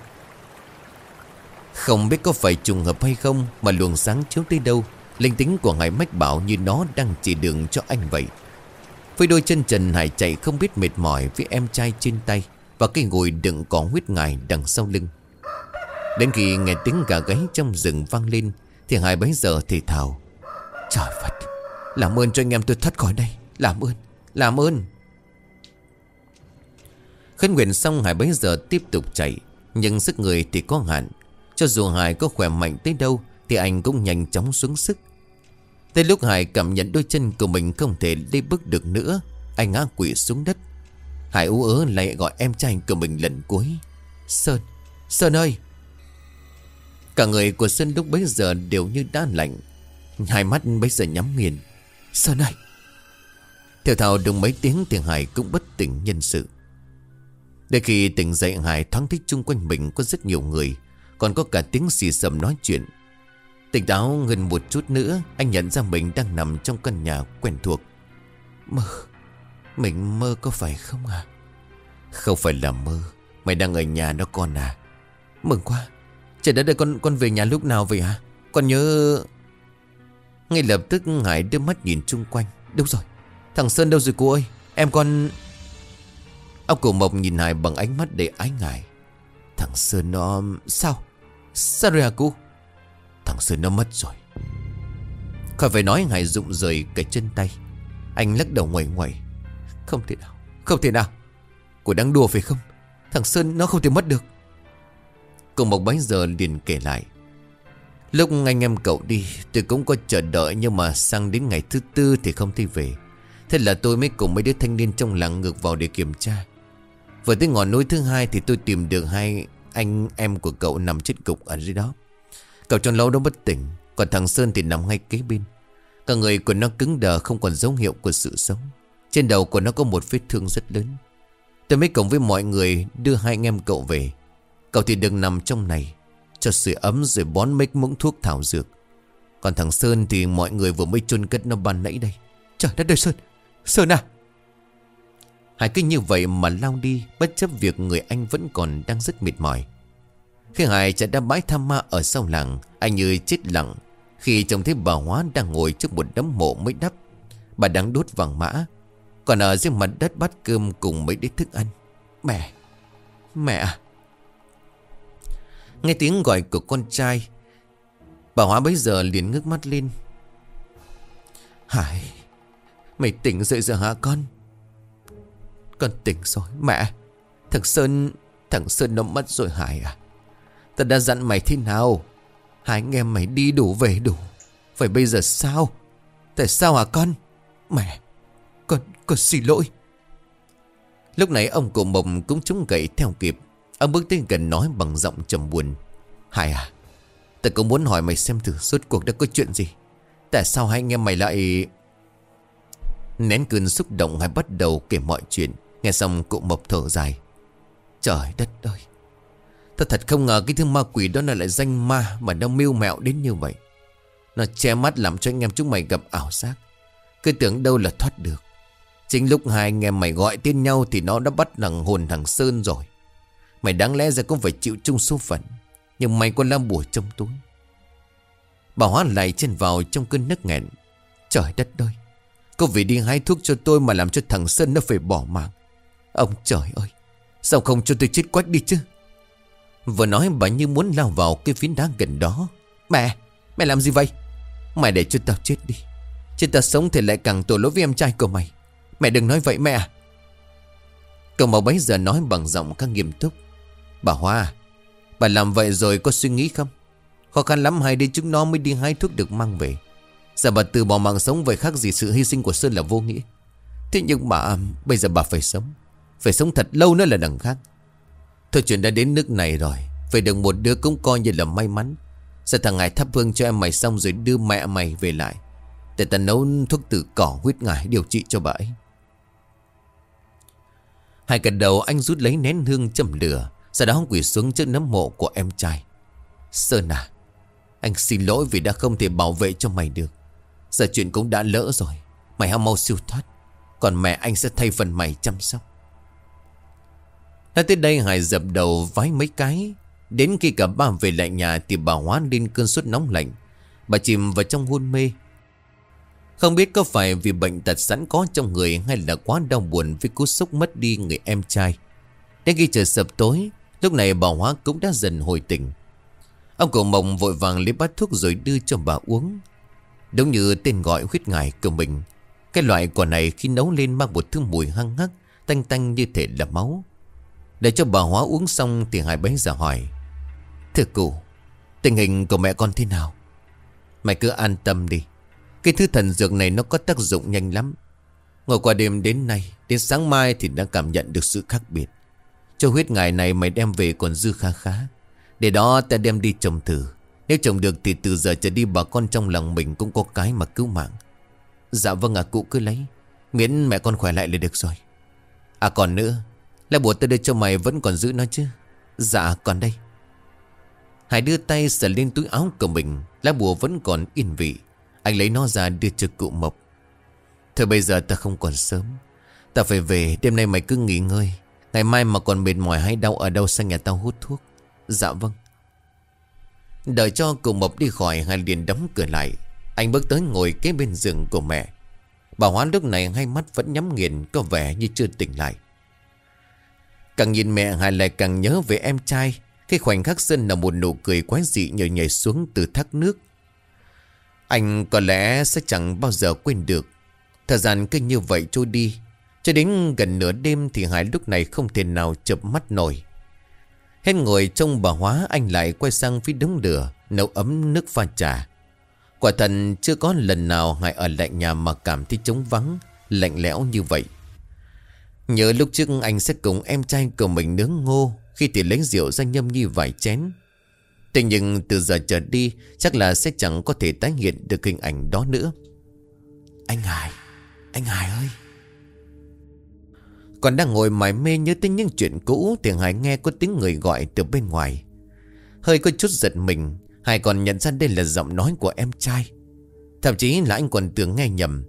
Không biết có phải trùng hợp hay không Mà luồng sáng chiếu tới đâu, Linh tính của Hải mách bảo như nó đang chỉ đường cho anh vậy. Với đôi chân trần Hải chạy không biết mệt mỏi với em trai trên tay Và cây ngồi đựng có huyết ngài đằng sau lưng. Đến khi nghe tiếng gà gáy trong rừng vang lên Thì Hải bấy giờ thì thào. Trời Phật, Làm ơn cho anh em tôi thoát khỏi đây. Làm ơn Làm ơn. Khấn nguyện xong Hải bấy giờ tiếp tục chạy, Nhưng sức người thì có hạn. Cho dù Hải có khỏe mạnh tới đâu, Thì anh cũng nhanh chóng xuống sức. Tới lúc Hải cảm nhận đôi chân của mình Không thể đi bước được nữa, Anh ngã quỵ xuống đất. Hải ú ớ lại gọi em trai của mình lần cuối. Sơn Sơn ơi! Cả người của Sơn lúc bấy giờ đều như đã lạnh. Hai mắt bây giờ nhắm nghiền. Sơn ơi Theo thảo đúng mấy tiếng thì Hải cũng bất tỉnh nhân sự. Để khi tỉnh dậy Hải thoáng thích chung quanh mình có rất nhiều người Còn có cả tiếng xì xầm nói chuyện. Tỉnh táo gần một chút nữa Anh nhận ra mình đang nằm trong căn nhà quen thuộc. Mơ Mình mơ có phải không à Không phải là mơ Mày đang ở nhà đó con à. Mừng quá Trời đất ơi con, con về nhà lúc nào vậy hả? Con nhớ ngay lập tức Hải đưa mắt nhìn chung quanh. Đâu rồi? Thằng Sơn đâu rồi cô ơi? Em con Ông cổ mộc nhìn Hải bằng ánh mắt đầy ái ngại. Thằng Sơn nó Sao? Sao rồi hả cô? Thằng Sơn nó mất rồi. Khỏi phải nói Hải rụng rời cái chân tay. Anh lắc đầu ngoài ngoài. Không thể nào, Không thể nào. Cô đang đùa phải không? Thằng Sơn nó không thể mất được. Cổ mộc bấy giờ liền kể lại. Lúc anh em cậu đi, Tôi cũng có chờ đợi Nhưng mà sang đến ngày thứ tư thì không thấy về. Thế là tôi mới cùng mấy đứa thanh niên trong làng ngược vào để kiểm tra. Vừa tới ngọn núi thứ hai thì tôi tìm được hai anh em của cậu nằm chết cục ở dưới đó. Cậu trong lâu đó bất tỉnh, Còn thằng Sơn thì nằm ngay kế bên. Cả người của nó cứng đờ, không còn dấu hiệu của sự sống. Trên đầu của nó có một vết thương rất lớn. Tôi mới cùng với mọi người đưa hai anh em cậu về. Cậu thì đừng nằm trong này. Cho sưởi ấm rồi bón mấy muỗng thuốc thảo dược. Còn thằng Sơn thì mọi người vừa mới chôn cất nó ban nãy đây. Trời đất ơi, Sơn! Sơn à! Hải cứ như vậy mà lao đi, Bất chấp việc người anh vẫn còn đang rất mệt mỏi. Khi Hải chạy ra bãi tham ma ở sau làng, Anh như chết lặng Khi trông thấy bà Hóa đang ngồi trước một đấm mộ mới đắp. Bà đang đốt vàng mã, Còn ở dưới mặt đất bát cơm cùng mấy đít thức ăn. Mẹ! Mẹ à! Nghe tiếng gọi của con trai. Bà Hóa bấy giờ liền ngước mắt lên. Hải Mày tỉnh dậy giờ hả con? Con tỉnh rồi, Mẹ. Thằng Sơn Thằng Sơn nó mất rồi Hải à. Ta đã dặn mày thế nào? Hai anh em mày đi đủ về đủ. Vậy bây giờ sao? Tại sao hả con? Mẹ, Con con xin lỗi. Lúc này ông cụ mộng cũng chống gậy theo kịp. Ông bước tới gần nói bằng giọng trầm buồn. Hải à Ta cũng muốn hỏi mày xem thử suốt cuộc đã có chuyện gì. Tại sao hai anh em mày lại Nén cơn xúc động hay bắt đầu kể mọi chuyện, Nghe xong cụ mập thở dài. Trời đất ơi Ta thật không ngờ cái thứ ma quỷ đó là lại danh ma Mà nó mưu mẹo đến như vậy. Nó che mắt làm cho anh em chúng mày gặp ảo giác. Cứ tưởng đâu là thoát được. Chính lúc hai anh em mày gọi tên nhau Thì nó đã bắt thằng hồn thằng Sơn rồi. Mày đáng lẽ ra cũng phải chịu chung số phận, Nhưng mày còn làm bùa trong túi. Bà Hóa lại chân vào trong cơn nức nghẹn. Trời đất ơi Cô vì đi hái thuốc cho tôi mà làm cho thằng Sơn nó phải bỏ mạng. Ông trời ơi, Sao không cho tôi chết quách đi chứ? Vừa nói bà như muốn lao vào cái phiến đá gần đó. Mẹ Mẹ làm gì vậy? Mày để cho tao chết đi. Chứ tao sống thì lại càng tội lỗi với em trai của mày. Mẹ đừng nói vậy mẹ à. Cậu màu bấy giờ nói bằng giọng khá nghiêm túc. Bà Hoa, Bà làm vậy rồi có suy nghĩ không? Khó khăn lắm hai đứa chúng nó mới đi hái thuốc được mang về. Giờ bà từ bỏ mạng sống vậy khác gì sự hy sinh của Sơn là vô nghĩa. Thế nhưng mà à, bây giờ bà phải sống. Phải sống thật lâu nữa là đằng khác. Thôi chuyện đã đến nước này rồi Phải được một đứa cũng coi như là may mắn. Giờ thằng ngài thắp hương cho em mày xong rồi đưa mẹ mày về lại, Để ta nấu thuốc tử cỏ huyết ngải điều trị cho bà ấy. Hai cận đầu anh rút lấy nén hương châm lửa sau đó quỷ xuống trước nấm mộ của em trai. Sơn à Anh xin lỗi vì đã không thể bảo vệ cho mày được. Giờ chuyện cũng đã lỡ rồi, Mày hãy mau siêu thoát, Còn mẹ anh sẽ thay phần mày chăm sóc. Nói tới đây, Hải dập đầu vái mấy cái. Đến khi cả ba về lại nhà Thì bà hóa lên cơn sốt nóng lạnh. Bà chìm vào trong hôn mê. Không biết có phải vì bệnh tật sẵn có trong người Hay là quá đau buồn Với cú sốc mất đi người em trai. Đến khi trời sập tối Lúc này bà hóa cũng đã dần hồi tỉnh. Ông cổ mộng vội vàng lấy bát thuốc rồi đưa cho bà uống. Đúng như tên gọi huyết ngải của mình, Cái loại quả này khi nấu lên mang một thứ mùi hăng hắc, Tanh tanh như thể là máu. Để cho bà hóa uống xong Thì hai bấy giờ hỏi, Thưa cụ, Tình hình của mẹ con thế nào? Mày cứ an tâm đi, Cái thứ thần dược này nó có tác dụng nhanh lắm. Ngồi qua đêm đến nay, Đến sáng mai thì đã cảm nhận được sự khác biệt. Cho huyết ngài này mày đem về còn dư khá khá. Để đó ta đem đi trồng thử. Nếu trồng được thì từ giờ trở đi bà con trong lòng mình cũng có cái mà cứu mạng. Dạ vâng ạ, cụ cứ lấy. Miễn mẹ con khỏe lại là được rồi. À còn nữa, Lá bùa ta đưa cho mày vẫn còn giữ nó chứ? Dạ còn đây. Hải đưa tay sờ lên túi áo của mình, Lá bùa vẫn còn yên vị. Anh lấy nó ra đưa cho cụ mộc. Thôi bây giờ ta không còn sớm. Ta phải về, đêm nay mày cứ nghỉ ngơi. Ngày mai mà còn mệt mỏi hay đau ở đâu sang nhà tao hút thuốc. Dạ vâng. Đợi cho cụ mập đi khỏi, Hai liền đóng cửa lại. Anh bước tới ngồi kế bên giường của mẹ. Bà Hoán lúc này hai mắt vẫn nhắm nghiền, Có vẻ như chưa tỉnh lại. Càng nhìn mẹ Hải lại càng nhớ về em trai. Khi khoảnh khắc Sơn là một nụ cười quái dị nhảy nhảy xuống từ thác nước. Anh có lẽ sẽ chẳng bao giờ quên được. Thời gian cứ như vậy trôi đi. Cho đến gần nửa đêm thì Hải lúc này không thể nào chập mắt nổi. Hết ngồi trông bà hóa, anh lại quay sang phía đống lửa, Nấu ấm nước pha trà. Quả thật chưa có lần nào Hải ở lại nhà mà cảm thấy trống vắng, Lạnh lẽo như vậy. Nhớ lúc trước anh sẽ cùng em trai của mình nướng ngô, Khi thì lấy rượu ra nhâm nhi vài chén. Thế nhưng từ giờ trở đi, Chắc là sẽ chẳng có thể tái hiện được hình ảnh đó nữa. Anh Hải Anh Hải ơi! Còn đang ngồi mải mê nhớ tới những chuyện cũ Thì Hải nghe có tiếng người gọi từ bên ngoài. Hơi có chút giật mình, Hải còn nhận ra đây là giọng nói của em trai. Thậm chí là anh còn tưởng nghe nhầm,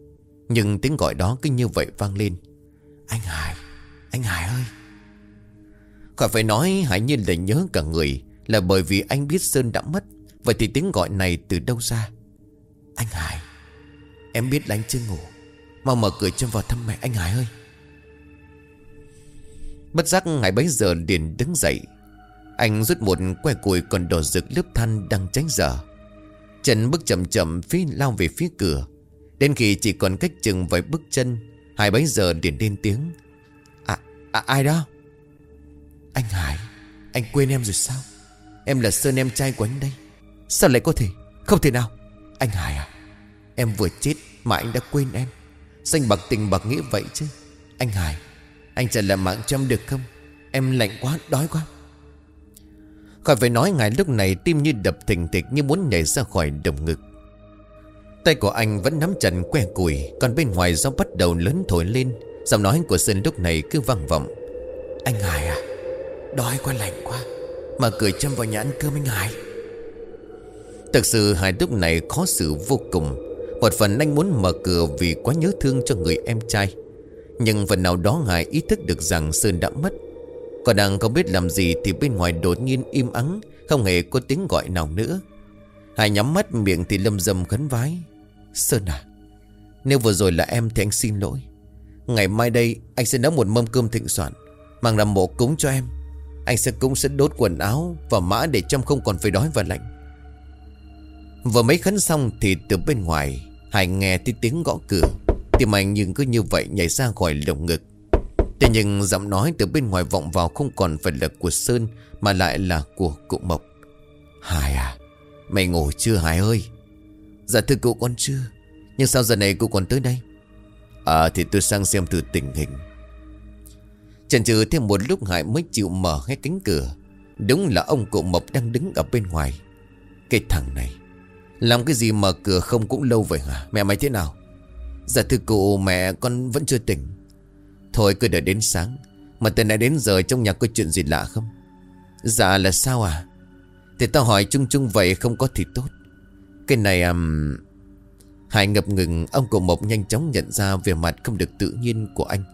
Nhưng tiếng gọi đó cứ như vậy vang lên. Anh Hải Anh Hải ơi. Khỏi phải nói Hải nhiên là nhớ cả người, Là bởi vì anh biết Sơn đã mất, Vậy thì tiếng gọi này từ đâu ra? Anh Hải, Em biết là anh chưa ngủ. Mau mở cửa cho vào thăm mẹ anh Hải ơi. Bất giác Hải bấy giờ liền đứng dậy. Anh rút một que củi còn đổ rực lớp than đang tránh giờ Chân bước chậm chậm phía lao về phía cửa. Đến khi chỉ còn cách chừng vài bước chân Hải bấy giờ liền lên tiếng. À, à ai đó? Anh Hải Anh quên em rồi sao? Em là Sơn em trai của anh đây. Sao lại có thể? Không thể nào. Anh Hải à Em vừa chết mà anh đã quên em. Xanh bạc tình bạc nghĩa vậy chứ. Anh Hải anh trả lại mạng cho em được không? Em lạnh quá, đói quá. Khỏi phải nói ngài lúc này tim như đập thình thịch như muốn nhảy ra khỏi đồng ngực. Tay của anh vẫn nắm chặt que củi, Còn bên ngoài gió bắt đầu lớn thổi lên. Giọng nói của Sơn lúc này cứ vang vọng. Anh Hải à Đói quá, lạnh quá. Mà cười châm vào nhà ăn cơm anh Hải. Thực sự Hải lúc này khó xử vô cùng. Một phần anh muốn mở cửa vì quá nhớ thương cho người em trai. Nhưng phần nào đó Hải ý thức được rằng Sơn đã mất. Còn đang không biết làm gì Thì bên ngoài đột nhiên im ắng, Không hề có tiếng gọi nào nữa. Hải nhắm mắt miệng thì lâm dâm khấn vái, Sơn à Nếu vừa rồi là em thì anh xin lỗi. Ngày mai đây anh sẽ nấu một mâm cơm thịnh soạn, Mang làm mộ cúng cho em. Anh sẽ cũng sẽ đốt quần áo Và mã để trong không còn phải đói và lạnh. Vừa mấy khấn xong Thì từ bên ngoài Hải nghe thấy tiếng gõ cửa. Tim anh nhưng cứ như vậy nhảy ra khỏi lồng ngực. Thế nhưng giọng nói từ bên ngoài vọng vào Không còn phải là của Sơn, Mà lại là của cụ Mộc. Hải à Mày ngủ chưa Hải ơi? Dạ thưa cụ con chưa, Nhưng sao giờ này cụ còn tới đây? À thì tôi sang xem từ tình hình. Chần chừ thêm một lúc Hải mới chịu mở hết cánh cửa. Đúng là ông cụ Mộc đang đứng ở bên ngoài. Cái thằng này, Làm cái gì mở cửa không cũng lâu vậy hả? Mẹ mày thế nào? Dạ thưa cụ, mẹ, con vẫn chưa tỉnh. Thôi cứ đợi đến sáng, Mà từ nãy đến giờ trong nhà có chuyện gì lạ không? Dạ là sao à? Thì tao hỏi chung chung vậy không có thì tốt. Cái này um... Hải ngập ngừng, Ông cụ Mộc nhanh chóng nhận ra Về mặt không được tự nhiên của anh.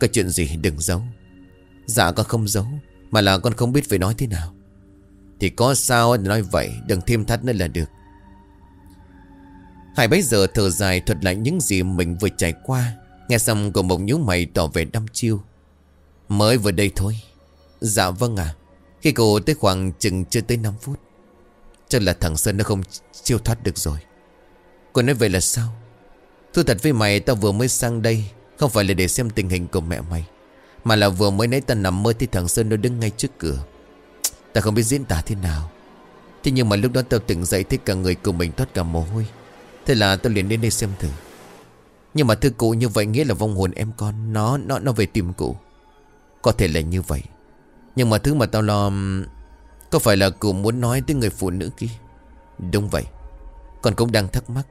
Có chuyện gì đừng giấu. Dạ con không giấu, Mà là con không biết phải nói thế nào. Thì có sao nói vậy, Đừng thêm thắt nữa là được. Hải bấy giờ thở dài thuật lại những gì mình vừa trải qua. Nghe xong, cậu Mộc nhíu mày tỏ vẻ đăm chiêu. Mới vừa đây thôi. Dạ vâng à Khi cô tới khoảng chừng chưa tới 5 phút, Chắc là thằng Sơn nó không chiêu thoát được rồi. Cô nói vậy là sao? Thu thật với mày, tao vừa mới sang đây, Không phải là để xem tình hình của mẹ mày, Mà là vừa mới nãy tao nằm mơ Thì thằng Sơn nó đứng ngay trước cửa. Tao không biết diễn tả thế nào. Thế nhưng mà lúc đó tao tỉnh dậy Thấy cả người của mình thoát cả mồ hôi. Thế là tao liền đến đây xem thử. Nhưng mà thưa cụ, như vậy nghĩa là vong hồn em con, Nó nó nó về tìm cụ. Có thể là như vậy. Nhưng mà thứ mà tao lo Có phải là cụ muốn nói tới người phụ nữ kia? Đúng vậy. Con cũng đang thắc mắc.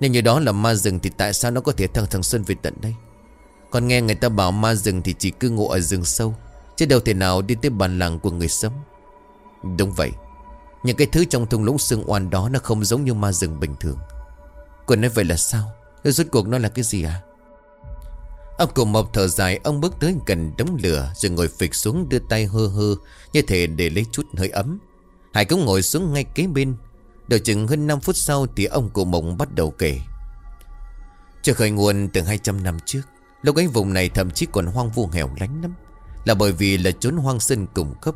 Nếu như đó là ma rừng thì tại sao nó có thể thằng thằng Xuân về tận đây? Con nghe người ta bảo ma rừng thì chỉ cư ngụ ở rừng sâu, Chứ đâu thể nào đi tới bàn làng của người sống Đúng vậy. Những cái thứ trong thung lũng xương oan đó Nó không giống như ma rừng bình thường. Cô nói vậy là sao? Rốt cuộc nó là cái gì à Ông cụ mộc thở dài, Ông bước tới gần đống lửa Rồi ngồi phịch xuống đưa tay hơ hơ, Như thể để lấy chút hơi ấm. Hải cũng ngồi xuống ngay kế bên. Đợi chừng hơn 5 phút sau Thì ông cụ mộc bắt đầu kể. Trước khởi nguồn từ 200 năm trước, Lúc ấy vùng này thậm chí còn hoang vu hẻo lánh lắm. Là bởi vì là chốn hoang sơn cùng cấp,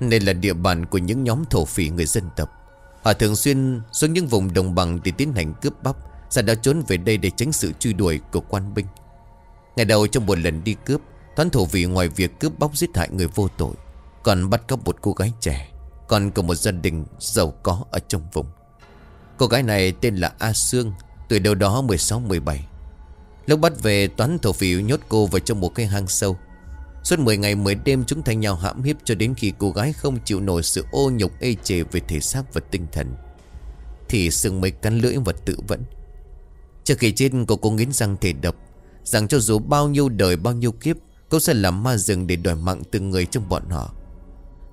Nên là địa bàn của những nhóm thổ phỉ người dân tộc. Họ thường xuyên xuống những vùng đồng bằng để tiến hành cướp bóc, Sau đó trốn về đây để tránh sự truy đuổi của quan binh. Ngày đầu trong một lần đi cướp, Toán thổ vị ngoài việc cướp bóc giết hại người vô tội, Còn bắt cóc một cô gái trẻ, Còn của một gia đình giàu có ở trong vùng. Cô gái này tên là A Sương, Tuổi đâu đó 16-17 Lúc bắt về, toán thổ phỉ nhốt cô vào trong một cái hang sâu Suốt 10 ngày 10 đêm, chúng thay nhau hãm hiếp cho đến khi cô gái không chịu nổi sự ô nhục ê chề về thể xác và tinh thần. Thì sừng mới cắn lưỡi và tự vẫn. Trước khi chết, cô cố nghiến răng thể độc. Rằng cho dù bao nhiêu đời, bao nhiêu kiếp, Cô sẽ làm ma rừng để đòi mạng từng người trong bọn họ.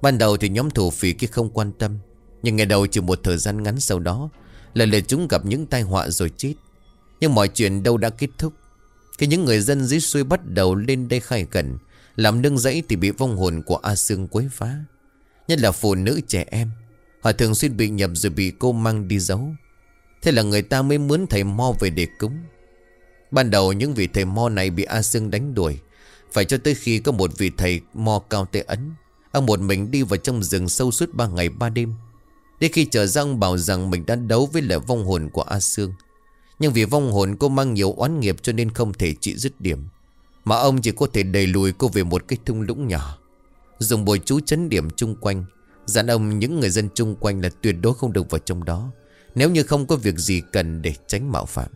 Ban đầu thì nhóm thủ phỉ kia không quan tâm. Nhưng ngày đầu chỉ một thời gian ngắn sau đó, Lần lượt chúng gặp những tai họa rồi chết. Nhưng mọi chuyện đâu đã kết thúc. Khi những người dân dưới xuôi bắt đầu lên đây khai gần làm nương dãy thì bị vong hồn của A Sương quấy phá. Nhất là phụ nữ trẻ em. Họ thường xuyên bị nhập rồi bị cô mang đi giấu. Thế là người ta mới muốn thầy Mo về để cúng. Ban đầu những vị thầy Mo này bị A Sương đánh đuổi. Phải cho tới khi có một vị thầy Mo cao tê ấn. Ông một mình đi vào trong rừng sâu suốt ba ngày ba đêm. Đến khi trở ra, ông bảo rằng mình đã đấu với lại vong hồn của A Sương. Nhưng vì vong hồn cô mang nhiều oán nghiệp cho nên không thể trị dứt điểm. Mà ông chỉ có thể đẩy lùi cô về một cái thung lũng nhỏ. Dùng bồi chú chấn điểm chung quanh. Dặn ông những người dân chung quanh là tuyệt đối không được vào trong đó. Nếu như không có việc gì cần để tránh mạo phạm.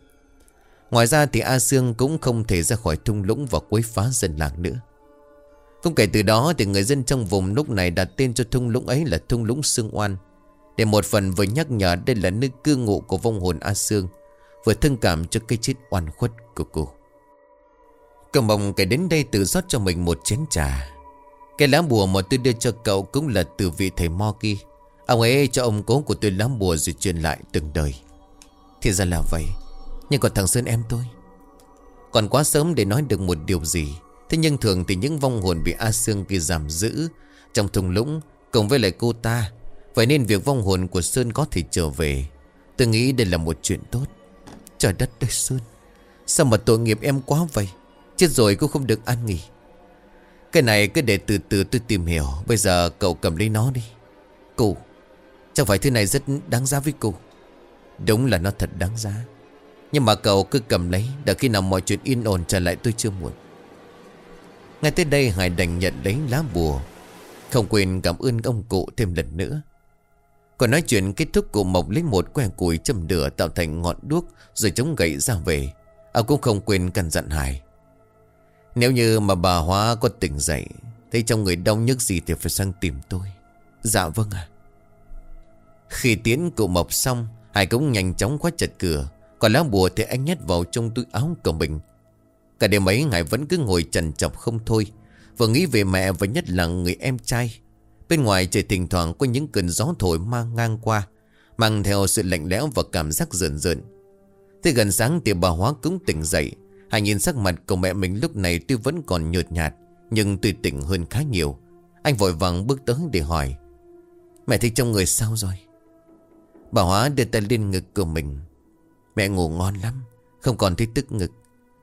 Ngoài ra thì A Sương cũng không thể ra khỏi thung lũng và quấy phá dân làng nữa. Không kể từ đó thì người dân trong vùng lúc này đặt tên cho thung lũng ấy là thung lũng Sương Oan. Để một phần vừa nhắc nhở đây là nơi cư ngụ của vong hồn A Sương, Vừa thương cảm cho cái chết oan khuất của cô. Cậu mong kể đến đây tự rót cho mình một chén trà. Cái lá bùa mà tôi đưa cho cậu cũng là từ vị thầy Mo kia Ông ấy cho ông cố của tôi lá bùa rồi truyền lại từng đời. Thì ra là vậy, Nhưng còn thằng Sơn em tôi. Còn quá sớm để nói được một điều gì, Thế nhưng thường thì những vong hồn bị A Sương kia giảm giữ. Trong thùng lũng, Cùng với lại cô ta, Vậy nên việc vong hồn của Sơn có thể trở về. Tôi nghĩ đây là một chuyện tốt. Trời đất ơi Sơn, Sao mà tội nghiệp em quá vậy? Chết rồi cũng không được an nghỉ. Cái này cứ để từ từ tôi tìm hiểu. Bây giờ cậu cầm lấy nó đi. Cô Chẳng phải thứ này rất đáng giá với cô Đúng là nó thật đáng giá. Nhưng mà cậu cứ cầm lấy đã khi nào mọi chuyện yên ổn trở lại tôi chưa muộn. Ngay tới đây Hải đành nhận lấy lá bùa. Không quên cảm ơn ông cụ thêm lần nữa. Còn nói chuyện kết thúc, cụ Mộc lấy một que củi châm lửa tạo thành ngọn đuốc Rồi chống gậy ra về. Ông cũng không quên căn dặn Hải. Nếu như mà bà Hóa có tỉnh dậy, Thấy trong người đau nhức gì thì phải sang tìm tôi. Dạ vâng ạ. Khi tiến cụ mộc xong, Hải cũng nhanh chóng khóa chặt cửa. Còn lá bùa thì anh nhét vào trong túi áo của mình. Cả đêm ấy, Hải vẫn cứ ngồi trần chọc không thôi. Vừa nghĩ về mẹ và nhất là người em trai. Bên ngoài trời thỉnh thoảng có những cơn gió thổi mang ngang qua, Mang theo sự lạnh lẽo và cảm giác rợn rợn. Thế gần sáng thì bà Hóa cũng tỉnh dậy. Hải nhìn sắc mặt của mẹ mình lúc này tuy vẫn còn nhợt nhạt, Nhưng tươi tỉnh hơn khá nhiều. Anh vội vàng bước tới để hỏi, Mẹ thấy trong người sao rồi? Bà Hóa đưa tay lên ngực của mình. Mẹ ngủ ngon lắm, Không còn thấy tức ngực.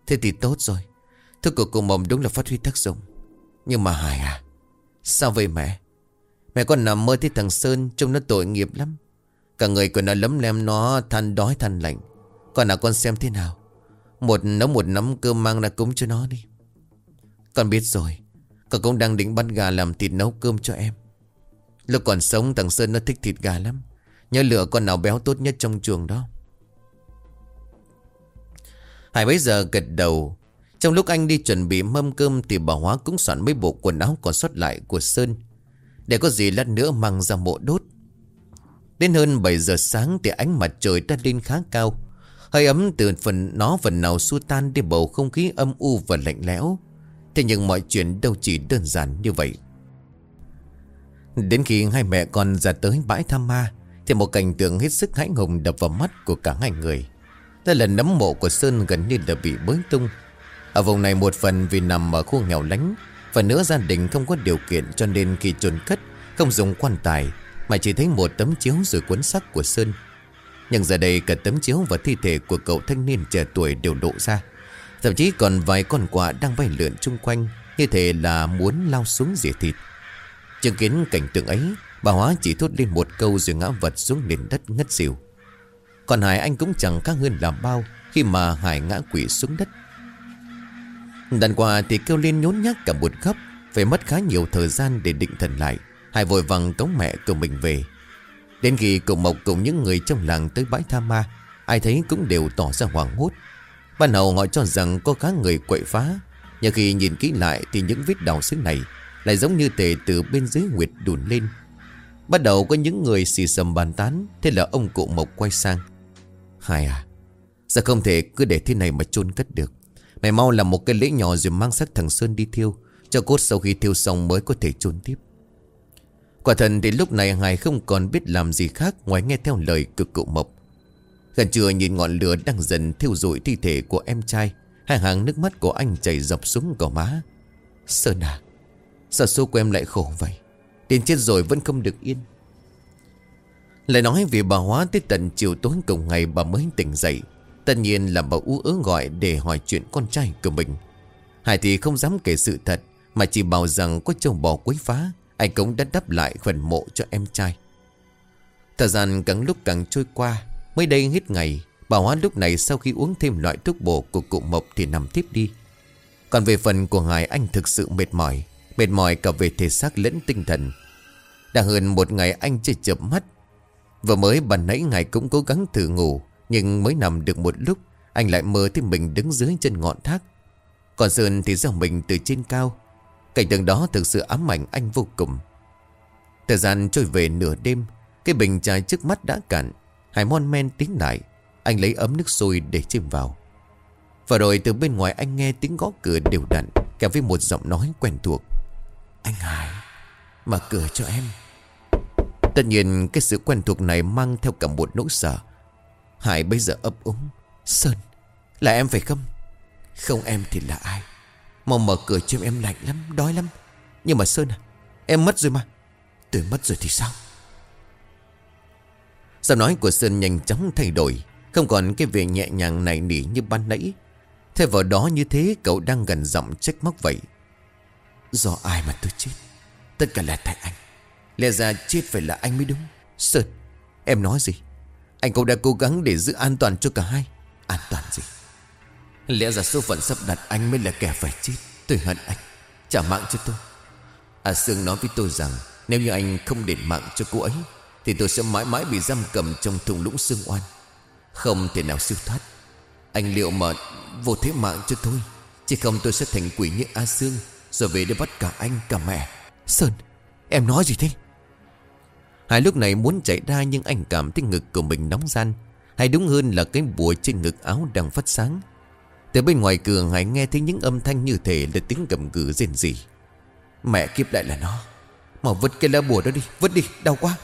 Thế thì tốt rồi. Thức của cô mồm đúng là phát huy tác dụng. Nhưng mà Hải à Sao vậy mẹ? Mẹ con nằm mơ thấy thằng Sơn Trông nó tội nghiệp lắm. Cả người của nó lấm lem nó than đói than lạnh. Con nào con xem thế nào? Một nấu một nắm cơm mang ra cúng cho nó đi. Con biết rồi, Con cũng đang định bắt gà làm thịt nấu cơm cho em. Lúc còn sống, thằng Sơn nó thích thịt gà lắm. Nhớ lựa con nào béo tốt nhất trong chuồng đó. Hải bấy giờ gật đầu. Trong lúc anh đi chuẩn bị mâm cơm Thì bà Hóa cũng soạn mấy bộ quần áo còn sót lại của Sơn. Để có gì lát nữa mang ra mộ đốt. Đến hơn 7 giờ sáng Thì ánh mặt trời đã lên khá cao. Hơi ấm từ phần nó phần nào xua tan đi bầu không khí âm u và lạnh lẽo. Thế nhưng mọi chuyện đâu chỉ đơn giản như vậy. Đến khi hai mẹ con ra tới bãi tham ma, thì một cảnh tượng hết sức hãi hùng đập vào mắt của cả hai người. Đó là nấm mộ của Sơn gần như đã bị bới tung. Ở vùng này một phần vì nằm ở khu nghèo lánh và nữa gia đình không có điều kiện cho nên khi chôn cất, Không dùng quan tài Mà chỉ thấy một tấm chiếu rồi cuốn sắc của Sơn. Nhưng giờ đây cả tấm chiếu và thi thể của cậu thanh niên trẻ tuổi đều lộ ra. Thậm chí còn vài con quạ đang bay lượn chung quanh, Như thể là muốn lao xuống rỉa thịt. Chứng kiến cảnh tượng ấy, Bà Hóa chỉ thốt lên một câu rồi ngã vật xuống nền đất ngất xỉu. Còn Hải anh cũng chẳng khác hơn làm bao Khi mà Hải ngã quỷ xuống đất. Đàn quà thì kêu lên nhốn nhác cả một khắp Phải mất khá nhiều thời gian để định thần lại. Hải vội vàng cống mẹ của mình về. Đến khi cậu Mộc cùng những người trong làng tới bãi tha ma, Ai thấy cũng đều tỏ ra hoảng hốt. Ban đầu họ cho rằng có cá người quậy phá, Nhưng khi nhìn kỹ lại Thì những vết đào xứ này Lại giống như tề từ bên dưới nguyệt đùn lên. Bắt đầu có những người xì xầm bàn tán, Thế là ông cụ Mộc quay sang. Hai à Sao không thể cứ để thế này mà chôn cất được? Mày mau làm một cái lễ nhỏ rồi mang xác thằng Sơn đi thiêu, Cho cốt sau khi thiêu xong mới có thể chôn tiếp. Quả thần thì lúc này Hải không còn biết làm gì khác Ngoài nghe theo lời cực cụ Mộc. Gần trưa nhìn ngọn lửa đang dần thiêu rụi thi thể của em trai, Hai hàng nước mắt của anh chảy dọc xuống gò má. Sơn à Sao số của em lại khổ vậy? Đến chết rồi vẫn không được yên. Lại nói vì bà Hóa tới tận chiều tối cùng ngày bà mới tỉnh dậy. Tất nhiên là bà ú ớ gọi để hỏi chuyện con trai của mình. Hải thì không dám kể sự thật, Mà chỉ bảo rằng có châu bò quấy phá. Anh cũng đã đắp lại phần mộ cho em trai. Thời gian càng lúc càng trôi qua, Mới đây hết ngày, Bà Hoa lúc này sau khi uống thêm loại thuốc bổ của cụ Mộc thì nằm tiếp đi. Còn về phần của Hải anh thực sự mệt mỏi Mệt mỏi cả về thể xác lẫn tinh thần. Đã hơn một ngày anh chưa chợp mắt. Vừa mới bàn nãy Ngài cũng cố gắng thử ngủ, Nhưng mới nằm được một lúc, Anh lại mơ thấy mình đứng dưới chân ngọn thác. Còn Sơn thì gieo mình từ trên cao Cảnh tượng đó thực sự ám ảnh anh vô cùng. Thời gian trôi về nửa đêm, Cái bình trà trước mắt đã cạn. Hải mon men tính lại, Anh lấy ấm nước sôi để chìm vào. Và rồi từ bên ngoài anh nghe tiếng gõ cửa đều đặn, Kèm với một giọng nói quen thuộc. Anh Hải, Mở cửa cho em. Tất nhiên, cái sự quen thuộc này mang theo cả một nỗi sợ. Hải bây giờ ấp úng. Sơn, Là em phải không? Không em thì là ai? Mau mở cửa cho em lạnh lắm, Đói lắm. Nhưng mà Sơn à Em mất rồi mà. Tôi mất rồi thì sao? Giọng nói của Sơn nhanh chóng thay đổi, Không còn cái vẻ nhẹ nhàng này nỉ như ban nãy. Thay vào đó như thế, cậu đang gần giọng trách móc vậy. Do ai mà tôi chết? Tất cả là tại anh. Lẽ ra chết phải là anh mới đúng. Sơn, Em nói gì? Anh cũng đã cố gắng để giữ an toàn cho cả hai. An toàn gì? Lẽ ra số phận sắp đặt anh mới là kẻ phải chết. Tôi hận anh. Trả mạng cho tôi. À Sương nói với tôi rằng Nếu như anh không đền mạng cho cô ấy Thì tôi sẽ mãi mãi bị giam cầm trong thùng lũng xương oan. Không thể nào siêu thoát. Anh liệu mà vô thế mạng cho tôi? Chỉ không tôi sẽ thành quỷ như A Sương Rồi về để bắt cả anh cả mẹ. Sơn Em nói gì thế? Hải lúc này muốn chạy ra nhưng anh cảm thấy ngực của mình nóng gian. Hay đúng hơn là cái bùa trên ngực áo đang phát sáng từ bên ngoài cửa, Hải nghe thấy những âm thanh như thể là tiếng gầm gừ rên rỉ. Mẹ kiếp lại là nó. Mà vứt cái lá bùa đó đi, Vứt đi, đau quá.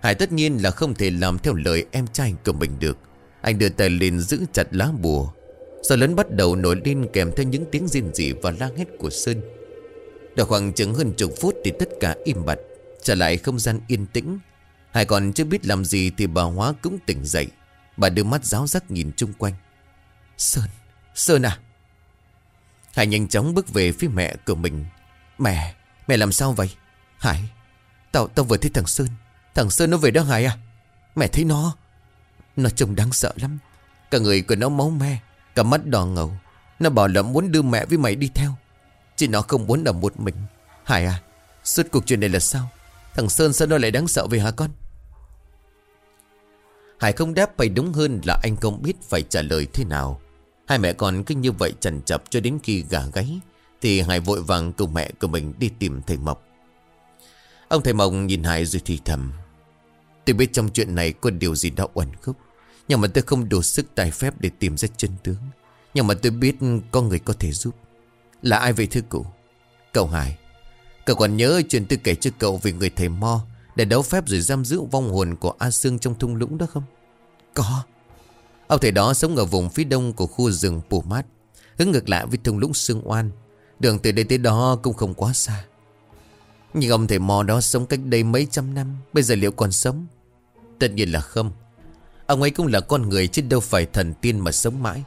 Hải tất nhiên là không thể làm theo lời em trai của mình được. Anh đưa tay lên giữ chặt lá bùa. Sau lớn bắt đầu nổi lên kèm theo những tiếng rên rỉ và la hét của Sơn. Đã khoảng chừng hơn chục phút thì tất cả im bặt, Trở lại không gian yên tĩnh. Hải còn chưa biết làm gì thì bà Hóa cũng tỉnh dậy. Bà đưa mắt giáo giác nhìn chung quanh. Sơn, Sơn à? Hải nhanh chóng bước về phía mẹ của mình. Mẹ, mẹ làm sao vậy? Hải, tao, tao vừa thấy thằng Sơn. Thằng Sơn nó về đó Hải à? Mẹ thấy nó. Nó trông đáng sợ lắm. Cả người của nó máu me Cả mắt đỏ ngầu. Nó bảo là muốn đưa mẹ với mày đi theo. Chỉ nó không muốn ở một mình. Hải à Suốt cuộc chuyện này là sao? Thằng Sơn sao nó lại đáng sợ về hả con? Hải không đáp phải đúng hơn là anh không biết phải trả lời thế nào. Hai mẹ con cứ như vậy chần chập cho đến khi gà gáy, Thì Hải vội vàng cùng mẹ của mình đi tìm thầy Mộc. Ông thầy Mộc nhìn Hải rồi thì thầm, Tôi biết trong chuyện này có điều gì đó uẩn khúc, Nhưng mà tôi không đủ sức tài phép để tìm ra chân tướng. Nhưng mà tôi biết có người có thể giúp. Là ai vậy thưa cụ? Cậu Hải, Cậu còn nhớ chuyện tôi kể cho cậu về người thầy Mo Để đấu phép rồi giam giữ vong hồn của A Sương trong thung lũng đó không? Có. Ông thầy đó sống ở vùng phía đông của khu rừng Pù Mát, Hướng ngược lại với thung lũng Sương Oan. Đường từ đây tới đó cũng không quá xa. Nhưng ông thầy mò đó sống cách đây mấy trăm năm, Bây giờ liệu còn sống? Tất nhiên là không. Ông ấy cũng là con người chứ đâu phải thần tiên mà sống mãi.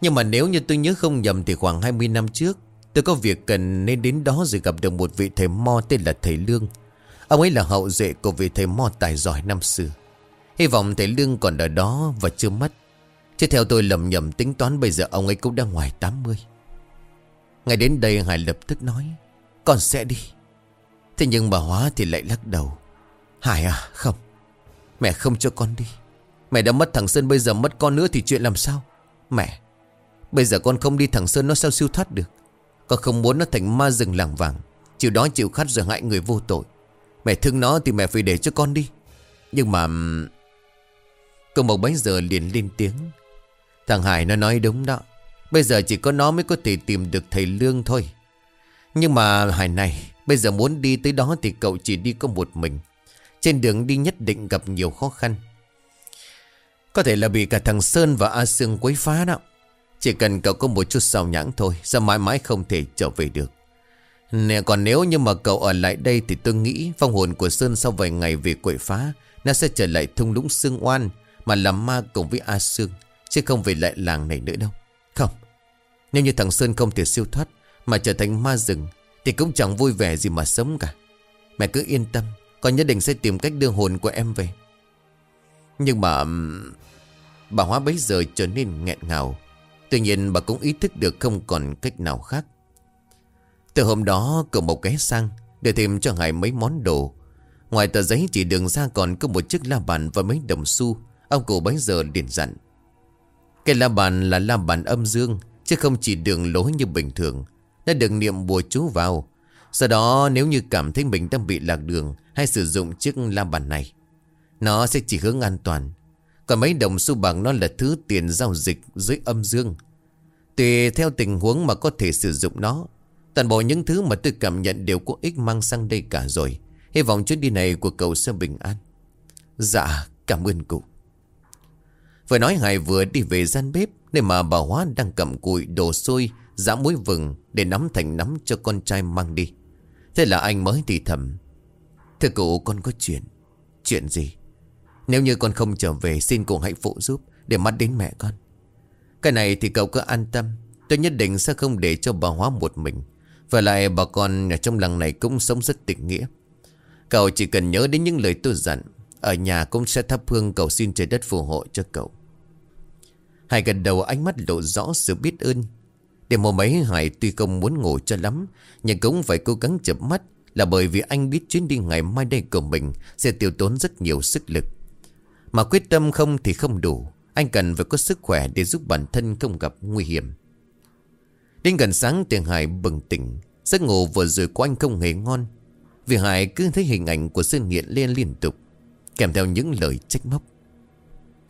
Nhưng mà nếu như tôi nhớ không nhầm Thì khoảng 20 năm trước, Tôi có việc cần nên đến đó rồi gặp được một vị thầy mo tên là thầy Lương. Ông ấy là hậu duệ của vị thầy mo tài giỏi năm xưa. Hy vọng thầy Lương còn ở đó và chưa mất. Chứ theo tôi lầm nhầm, tính toán bây giờ ông ấy cũng đang ngoài 80 Ngày đến đây Hải lập tức nói, Con sẽ đi. Thế nhưng bà Hóa thì lại lắc đầu, Hải à không, Mẹ không cho con đi. Mẹ đã mất thằng Sơn, bây giờ mất con nữa thì chuyện làm sao? Mẹ, Bây giờ con không đi thằng Sơn nó sao siêu thoát được? Con không muốn nó thành ma rừng làng vàng, Chịu đói chịu khát rồi hại người vô tội. Mẹ thương nó thì mẹ phải để cho con đi. Nhưng mà Cô Mộc bấy giờ liền lên tiếng. Thằng Hải nó nói đúng đó. Bây giờ chỉ có nó mới có thể tìm được thầy Lương thôi. Nhưng mà Hải này, Bây giờ muốn đi tới đó thì cậu chỉ đi có một mình. Trên đường đi nhất định gặp nhiều khó khăn. Có thể là bị cả thằng Sơn và A Sương quấy phá đó. Chỉ cần cậu có một chút sao nhãng thôi, Sao mãi mãi không thể trở về được. Nè, còn nếu như mà cậu ở lại đây Thì tôi nghĩ phong hồn của Sơn sau vài ngày về quậy phá, Nó sẽ trở lại thung lũng xương oan Mà làm ma cùng với A Sương. Chứ không về lại làng này nữa đâu. Không, Nếu như thằng Sơn không thể siêu thoát Mà trở thành ma rừng, Thì cũng chẳng vui vẻ gì mà sống cả. Mẹ cứ yên tâm, Con nhất định sẽ tìm cách đưa hồn của em về. Nhưng mà Bà Hóa bấy giờ trở nên nghẹn ngào. Tuy nhiên bà cũng ý thức được không còn cách nào khác. Từ hôm đó, cậu một ghé sang Để tìm cho Hải mấy món đồ. Ngoài tờ giấy chỉ đường ra còn có một chiếc la bàn và mấy đồng xu. Ông cụ bấy giờ liền dặn cái la bàn là la bàn âm dương, Chứ không chỉ đường lối như bình thường, Đã được niệm bùa chú vào. Sau đó, nếu như cảm thấy mình đang bị lạc đường Hay sử dụng chiếc la bàn này. Nó sẽ chỉ hướng an toàn. Còn mấy đồng xu bạc nó là thứ tiền giao dịch dưới âm dương. Tùy theo tình huống mà có thể sử dụng nó, Toàn bộ những thứ mà tôi cảm nhận đều có ích mang sang đây cả rồi. Hy vọng chuyến đi này của cậu sẽ bình an. Dạ cảm ơn cụ. Vừa nói Hải vừa đi về gian bếp, Nơi mà bà Hóa đang cầm cùi đồ xôi, Giã muối vừng Để nắm thành nắm cho con trai mang đi. Thế là anh mới thì thầm, Thưa cụ, con có chuyện. Chuyện gì? Nếu như con không trở về, xin cụ hãy phụ giúp Để mắt đến mẹ con. Cái này thì cậu cứ an tâm, Tôi nhất định sẽ không để cho bà Hóa một mình. Và lại bà con ở trong làng này cũng sống rất tình nghĩa. Cậu chỉ cần nhớ đến những lời tôi dặn, Ở nhà cũng sẽ thắp hương cầu xin trời đất phù hộ cho cậu. Hải gần đầu, ánh mắt lộ rõ sự biết ơn. Đêm hôm ấy Hải tuy không muốn ngủ cho lắm, Nhưng cũng phải cố gắng chập mắt, Là bởi vì anh biết chuyến đi ngày mai đây của mình Sẽ tiêu tốn rất nhiều sức lực. Mà quyết tâm không thì không đủ, Anh cần phải có sức khỏe để giúp bản thân không gặp nguy hiểm. Đến gần sáng tiền Hải bừng tỉnh. Giấc ngủ vừa rồi của anh không hề ngon, Vì Hải cứ thấy hình ảnh của Sơn Nghiện lên liên tục, Kèm theo những lời trách móc.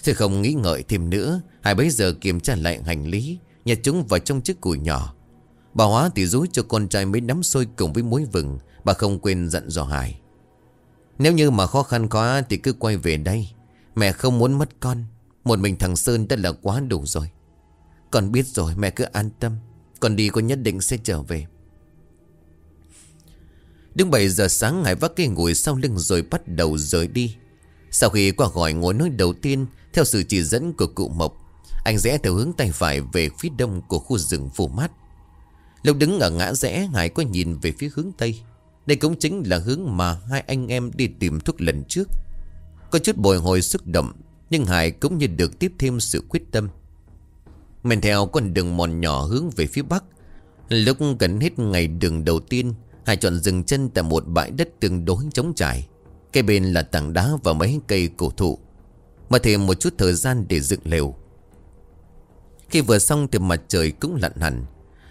Thế không nghĩ ngợi thêm nữa. Hải bấy giờ kiểm tra lại hành lý, Nhặt chúng vào trong chiếc cùi nhỏ. Bà Hóa thì rúi cho con trai mấy nắm sôi cùng với muối vừng. Bà không quên dặn dò Hải. Nếu như mà khó khăn quá thì cứ quay về đây. Mẹ không muốn mất con. Một mình thằng Sơn đã là quá đủ rồi. Con biết rồi, mẹ cứ an tâm. Con đi con nhất định sẽ trở về. Đứng 7 giờ sáng, Hải vác cây ngồi sau lưng rồi bắt đầu rời đi. Sau khi qua gọi ngồi nói đầu tiên theo sự chỉ dẫn của cụ Mộc, Anh rẽ theo hướng tay phải về phía đông của khu rừng phủ mát. Lúc đứng ở ngã rẽ, Hải có nhìn về phía hướng Tây. Đây cũng chính là hướng mà hai anh em đi tìm thuốc lần trước. Có chút bồi hồi xúc động, Nhưng Hải cũng như được tiếp thêm sự quyết tâm. Men theo con đường mòn nhỏ hướng về phía Bắc. Lúc gần hết ngày đường đầu tiên, Hải chọn dừng chân tại một bãi đất tương đối trống trải. Cây bên là tảng đá và mấy cây cổ thụ mà thêm một chút thời gian để dựng lều. Khi vừa xong thì mặt trời cũng lặn hẳn.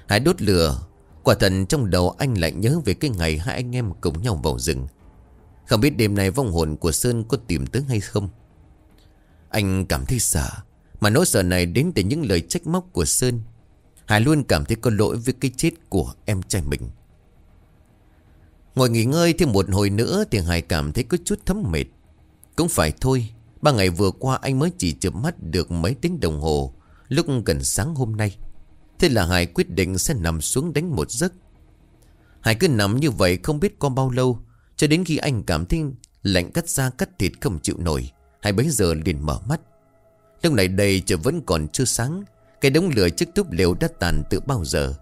Hải đốt lửa, Quả thật trong đầu anh lại nhớ về cái ngày hai anh em cùng nhau vào rừng. Không biết đêm nay vong hồn của Sơn có tìm tới hay không? Anh cảm thấy sợ, Mà nỗi sợ này đến từ những lời trách móc của Sơn. Hải luôn cảm thấy có lỗi với cái chết của em trai mình. Ngồi nghỉ ngơi thêm một hồi nữa Thì Hải cảm thấy có chút thấm mệt. Cũng phải thôi Ba ngày vừa qua anh mới chỉ chợp mắt được mấy tiếng đồng hồ. Lúc gần sáng hôm nay, Thế là Hải quyết định sẽ nằm xuống đánh một giấc. Hải cứ nằm như vậy không biết có bao lâu, Cho đến khi anh cảm thấy lạnh cắt da cắt thịt không chịu nổi, Hải bấy giờ liền mở mắt. Lúc này đây trời vẫn còn chưa sáng, Cái đống lửa chiếc túp liều đã tàn từ bao giờ.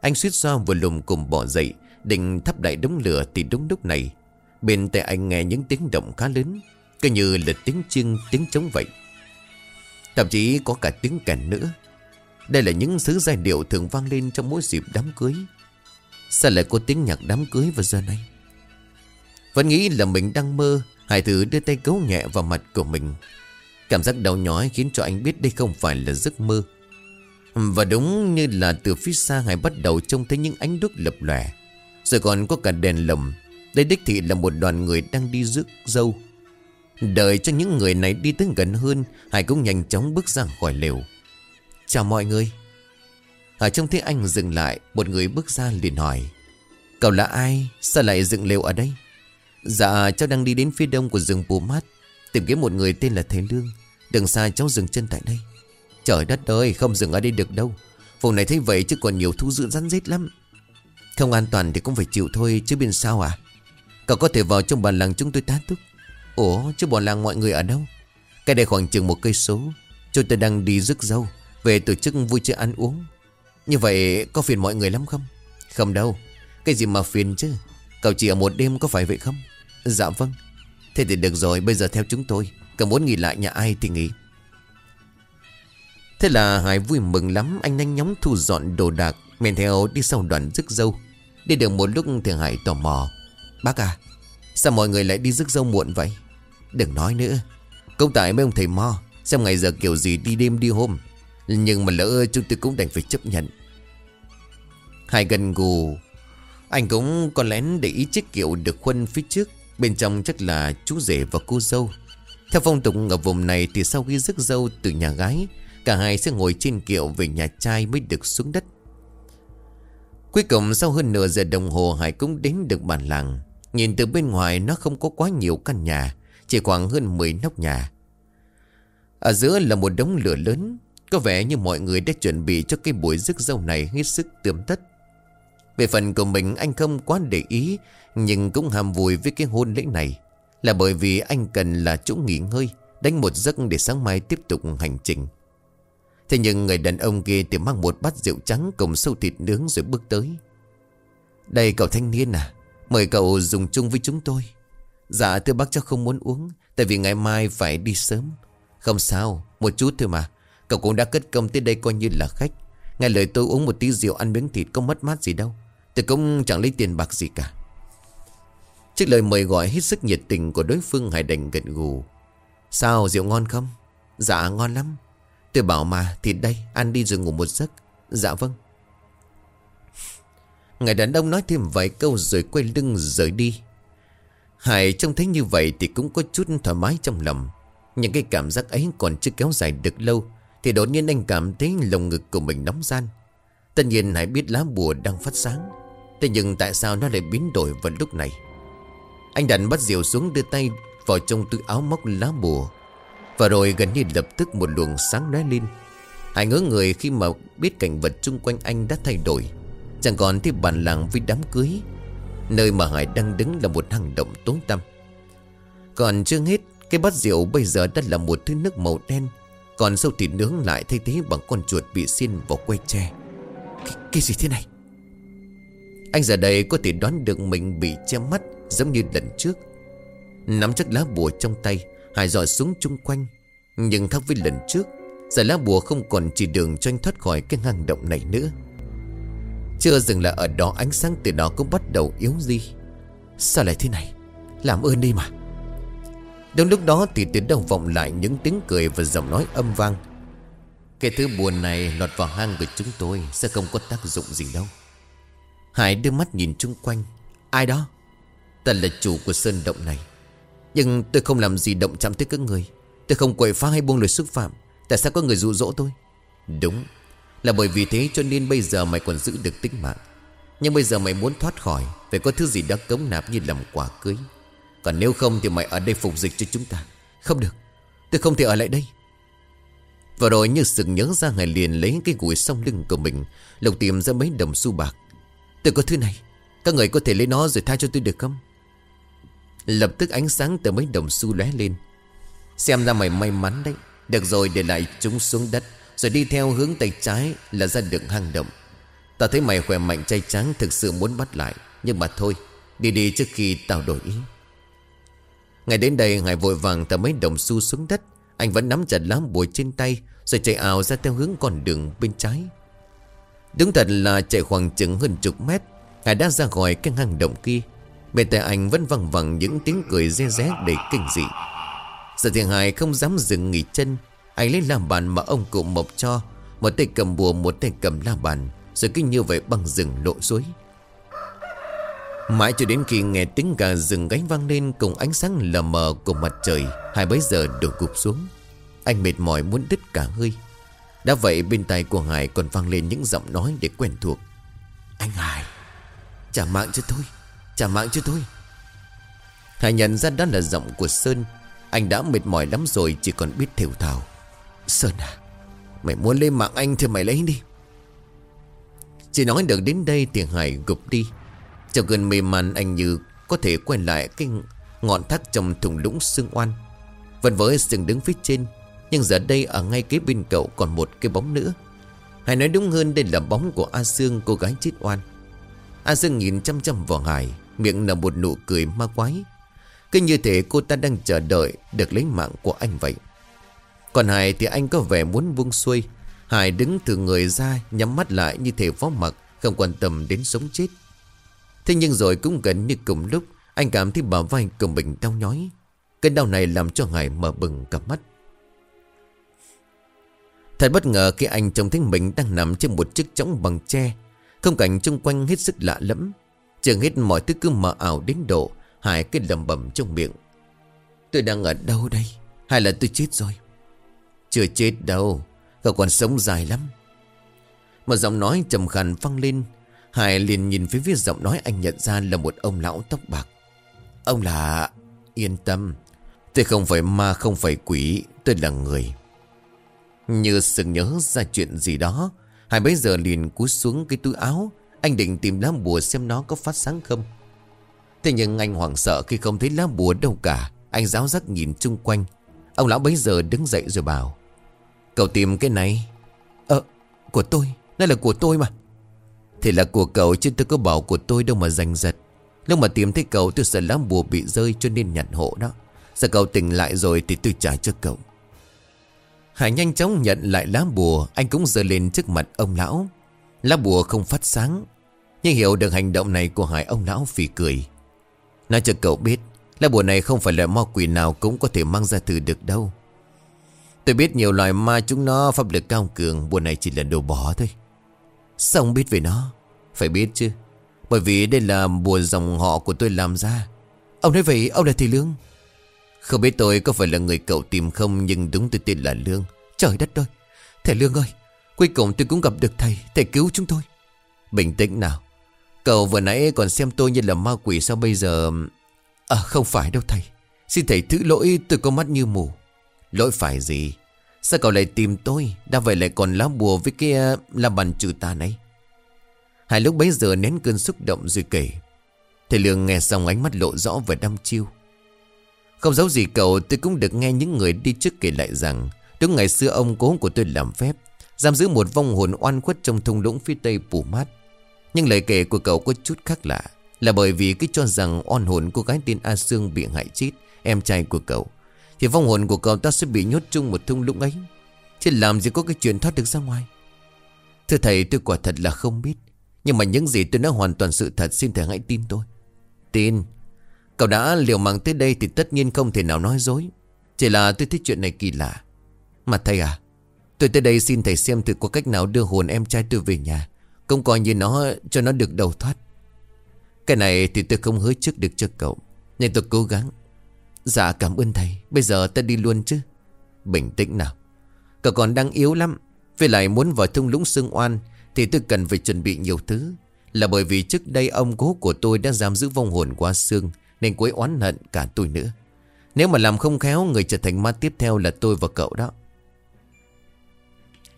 Anh suýt xoa vừa lùm cùng bỏ dậy, Định thắp đại đống lửa thì đúng lúc này, Bên tai anh nghe những tiếng động khá lớn cứ như là tiếng chiêng, tiếng trống vậy. Thậm chí có cả tiếng kèn nữa. Đây là những thứ giai điệu thường vang lên trong mỗi dịp đám cưới. Sao lại có tiếng nhạc đám cưới vào giờ này? Vẫn nghĩ là mình đang mơ, Hải thử đưa tay cấu nhẹ vào mặt của mình. Cảm giác đau nhói khiến cho anh biết đây không phải là giấc mơ. Và đúng như là từ phía xa Hải bắt đầu trông thấy những ánh đuốc lập lòe. Rồi còn có cả đèn lồng. Đây đích thị là một đoàn người đang đi rước dâu. Đợi cho những người này đi tới gần hơn, Hải cũng nhanh chóng bước ra khỏi lều. Chào mọi người. Hải trông thấy anh dừng lại, Một người bước ra liền hỏi, Cậu là ai? Sao lại dựng lều ở đây? Dạ cháu đang đi đến phía đông của rừng Pù Mát, Tìm kiếm một người tên là thế Lương. Đừng xa cháu dừng chân tại đây. Trời đất ơi, không dừng ở đây được đâu. Vùng này thấy vậy chứ còn nhiều thú dữ rắn rết lắm. Không an toàn thì cũng phải chịu thôi, Chứ biết sao à? Cậu có thể vào trong bản làng chúng tôi tá túc. Ủa, chứ bọn làng mọi người ở đâu? Cái đây khoảng chừng một cây số, Chúng tôi đang đi rước dâu Về tổ chức vui chơi ăn uống. Như vậy có phiền mọi người lắm không? Không đâu, Cái gì mà phiền chứ? Cậu chỉ ở một đêm có phải vậy không? Dạ vâng. Thế thì được rồi, bây giờ theo chúng tôi. Cậu muốn nghỉ lại nhà ai thì nghỉ. Thế là Hải vui mừng lắm, Anh nhanh nhóng thu dọn đồ đạc, Men theo đi sau đoàn rước dâu. Đi được một lúc thì Hải tò mò. Bác à Sao mọi người lại đi rước dâu muộn vậy? Đừng nói nữa. Công tại mấy ông thầy mo, Xem ngày giờ kiểu gì đi đêm đi hôm. Nhưng mà lỡ chúng tôi cũng đành phải chấp nhận. Hải gần gù. Anh cũng có lén để ý chiếc kiệu được khuân phía trước. Bên trong chắc là chú rể và cô dâu. Theo phong tục ở vùng này Thì sau khi rước dâu từ nhà gái, Cả hai sẽ ngồi trên kiệu về nhà trai mới được xuống đất. Cuối cùng sau hơn nửa giờ đồng hồ, Hải cũng đến được bản làng. Nhìn từ bên ngoài nó không có quá nhiều căn nhà Chỉ khoảng hơn 10 nóc nhà. Ở giữa là một đống lửa lớn Có vẻ như mọi người đã chuẩn bị cho cái buổi rước dâu này hết sức tươm tất. Về phần của mình anh không quá để ý Nhưng cũng hàm vui với cái hôn lễ này. Là bởi vì anh cần là chỗ nghỉ ngơi Đánh một giấc để sáng mai tiếp tục hành trình. Thế nhưng người đàn ông kia thì mang một bát rượu trắng cùng sâu thịt nướng rồi bước tới. Đây cậu thanh niên à, mời cậu dùng chung với chúng tôi. Dạ thưa bác cháu không muốn uống, tại vì ngày mai phải đi sớm. Không sao, một chút thôi mà. Cậu cũng đã cất công tới đây coi như là khách. Nghe lời tôi uống một tí rượu ăn miếng thịt có mất mát gì đâu. Tôi cũng chẳng lấy tiền bạc gì cả. Trước lời mời gọi hết sức nhiệt tình của đối phương Hải đành gật gù. Sao rượu ngon không? Dạ ngon lắm. Tôi bảo mà thịt đây ăn đi rồi ngủ một giấc Dạ vâng Người đàn ông nói thêm vài câu rồi quay lưng rời đi. Hải trông thấy như vậy thì cũng có chút thoải mái trong lòng. Những cái cảm giác ấy còn chưa kéo dài được lâu, Thì đột nhiên anh cảm thấy lồng ngực của mình nóng gian. Tất nhiên Hải biết lá bùa đang phát sáng, Thế nhưng tại sao nó lại biến đổi vào lúc này? Anh đành bắt diều xuống đưa tay vào trong túi áo móc lá bùa. Và rồi gần như lập tức một luồng sáng lóe lên. Hải ngỡ người khi mà biết cảnh vật chung quanh anh đã thay đổi. Chẳng còn thấy bàn làng với đám cưới Nơi mà Hải đang đứng là một hang động tối tăm. Còn chưa hết Cái bát rượu bây giờ đã là một thứ nước màu đen Còn sâu thịt nướng lại thay thế bằng con chuột bị xiên vào quay tre. Cái, cái gì thế này? Anh giờ đây có thể đoán được mình bị che mắt Giống như lần trước. Nắm chắc lá bùa trong tay Hải dọi xuống chung quanh. Nhưng khác với lần trước Giải lá bùa không còn chỉ đường cho anh thoát khỏi cái hang động này nữa. Chưa dừng lại ở đó, ánh sáng từ đó cũng bắt đầu yếu đi. Sao lại thế này? Làm ơn đi mà. Đúng lúc đó thì từ đồng vọng lại, những tiếng cười và giọng nói âm vang. Cái thứ buồn này, lọt vào hang của chúng tôi, Sẽ không có tác dụng gì đâu. Hải đưa mắt nhìn chung quanh. Ai đó? Ta là chủ của sơn động này. Nhưng tôi không làm gì động chạm tới các người. Tôi không quậy phá hay buông lời xúc phạm. Tại sao có người dụ dỗ tôi? Đúng. Là bởi vì thế cho nên bây giờ mày còn giữ được tính mạng. Nhưng bây giờ mày muốn thoát khỏi, Phải có thứ gì đó cống nạp như làm quả cưới. Còn nếu không thì mày ở đây phục dịch cho chúng ta. Không được, Tôi không thể ở lại đây. Và rồi như sự nhớ ra ngày liền lấy cái gùi song lưng của mình, Lục tìm ra mấy đồng xu bạc. Tôi có thứ này, Các người có thể lấy nó rồi tha cho tôi được không? Lập tức ánh sáng từ mấy đồng xu lóe lên. Xem ra mày may mắn đấy. Được rồi, để lại chúng xuống đất. Rồi đi theo hướng tay trái là ra đường hang động. Tao thấy mày khỏe mạnh chay trắng Thực sự muốn bắt lại. Nhưng mà thôi, Đi đi trước khi tao đổi ý. Ngày đến đây, Hải vội vàng tao mấy đồng xu xuống đất. Anh vẫn nắm chặt lá bùi trên tay, Rồi chạy ảo ra theo hướng con đường bên trái. Đúng thật là chạy khoảng chừng hơn chục mét, Hải đã ra khỏi cái hang động kia. Bên tai anh vẫn văng vẳng những tiếng cười re ré đầy kinh dị. Giờ thì Hải không dám dừng nghỉ chân anh lấy làm bàn mà ông cụ mộc cho. Một tay cầm bùa, một tay cầm la bàn. Rồi cứ như vậy băng rừng lộ suối Mãi cho đến khi nghe tiếng gà rừng gáy vang lên Cùng ánh sáng lờ mờ của mặt trời, Hai bấy giờ đổ gục xuống. Anh mệt mỏi muốn đứt cả hơi. Đã vậy bên tai của Hải còn vang lên những giọng nói để quen thuộc. Anh Hải, Trả mạng cho tôi, Trả mạng cho tôi. Hải nhận ra đó là giọng của Sơn. Anh đã mệt mỏi lắm rồi, Chỉ còn biết thều thào. Sơn à Mày muốn lên mạng anh thì mày lấy đi. Chỉ nói được đến đây thì Hải gục đi. Trong cơn mê man, anh như Có thể quay lại cái ngọn thác trong thùng lũng xương oan. Vẫn với sừng đứng phía trên, Nhưng giờ đây ở ngay kế bên cậu còn một cái bóng nữa. Hải nói đúng hơn, đây là bóng của A Sương, cô gái chết oan. A Sương nhìn chăm chăm vào Hải, Miệng nở một nụ cười ma quái. Cứ như thể cô ta đang chờ đợi Được lấy mạng của anh vậy. Còn Hải thì anh có vẻ muốn buông xuôi. Hải đứng từ người ra, Nhắm mắt lại như thể phó mặc, Không quan tâm đến sống chết. Thế nhưng rồi cũng gần như cùng lúc, Anh cảm thấy bả vai cùng mình đau nhói. Cơn đau này làm cho Hải mở bừng cặp mắt. Thật bất ngờ khi anh trông thấy mình đang nằm trên một chiếc trống bằng tre, Không cảnh xung quanh hết sức lạ lẫm. Trường hết mọi thứ cứ mờ ảo đến độ, Hải cứ lầm bầm trong miệng. Tôi đang ở đâu đây? Hay là tôi chết rồi? Chưa chết đâu, Cậu còn sống dài lắm. Một giọng nói trầm khàn vang lên. Hải liền nhìn phía phía giọng nói anh nhận ra là một ông lão tóc bạc. Ông là, Yên tâm, Tôi không phải ma, không phải quỷ, Tôi là người. Như sự nhớ ra chuyện gì đó Hải bấy giờ liền cúi xuống cái túi áo. Anh định tìm lá bùa xem nó có phát sáng không. Thế nhưng anh hoảng sợ khi không thấy lá bùa đâu cả. Anh giáo giác nhìn chung quanh. Ông lão bấy giờ đứng dậy rồi bảo Cậu tìm cái này. Ờ của tôi. Đây là của tôi mà. Thì là của cậu chứ tôi có bảo của tôi đâu mà giành giật. Lúc mà tìm thấy cậu tôi sợ lá bùa bị rơi cho nên nhận hộ đó. Giờ cậu tỉnh lại rồi thì tôi trả cho cậu. Hải nhanh chóng nhận lại lá bùa. Anh cũng giơ lên trước mặt ông lão. Lá bùa không phát sáng. Nhưng hiểu được hành động này của Hải, ông lão phì cười. Nói cho cậu biết, Lá bùa này không phải loại ma quỷ nào cũng có thể mang ra thử được đâu. Tôi biết nhiều loài ma chúng nó pháp lực cao cường Bùa này chỉ là đồ bỏ thôi. Sao ông biết về nó? Phải biết chứ. Bởi vì đây là bùa dòng họ của tôi làm ra. Ông nói vậy, ông là thầy Lương. Không biết tôi có phải là người cậu tìm không, Nhưng đúng tôi tên là Lương. Trời đất ơi! Thầy Lương ơi! Cuối cùng tôi cũng gặp được thầy Thầy cứu chúng tôi. Bình tĩnh nào. Cậu vừa nãy còn xem tôi như là ma quỷ, sao bây giờ À không phải đâu thầy. Xin thầy thứ lỗi, tôi có mắt như mù. Lỗi phải gì? Sao cậu lại tìm tôi? Đã vậy lại còn lá bùa với cái uh, bàn trừ tà này. Hai lúc bấy giờ nén cơn xúc động rồi kể. Thầy Lương nghe xong ánh mắt lộ rõ và đăm chiêu. Không giấu gì cậu tôi cũng được nghe những người đi trước kể lại rằng Đúng ngày xưa ông cố của tôi làm phép Giam giữ một vong hồn oan khuất trong thung lũng phía tây phủ mát. Nhưng lời kể của cậu có chút khác lạ Là bởi vì cứ cho rằng oan hồn cô gái tên A Sương bị hại chết Em trai của cậu. Thì vong hồn của cậu ta sẽ bị nhốt chung một thung lũng ấy. Chứ làm gì có cái chuyện thoát được ra ngoài. Thưa thầy, tôi quả thật là không biết. Nhưng mà những gì tôi nói hoàn toàn sự thật, Xin thầy hãy tin tôi. Tin. Cậu đã liều mạng tới đây thì tất nhiên không thể nào nói dối. Chỉ là tôi thấy chuyện này kỳ lạ. Mà thầy à Tôi tới đây xin thầy xem thử có cách nào đưa hồn em trai tôi về nhà, Cũng coi như nó, cho nó được đầu thoát. Cái này thì tôi không hứa trước được cho cậu, Nhưng tôi cố gắng. Dạ cảm ơn thầy. Bây giờ ta đi luôn chứ. Bình tĩnh nào. Cậu còn đang yếu lắm. Với lại muốn vào thung lũng xương oan Thì tôi cần phải chuẩn bị nhiều thứ. Là bởi vì trước đây ông cố của tôi đã giam giữ vong hồn qua xương, Nên quấy oán hận cả tôi nữa. Nếu mà làm không khéo, Người trở thành ma tiếp theo là tôi và cậu đó.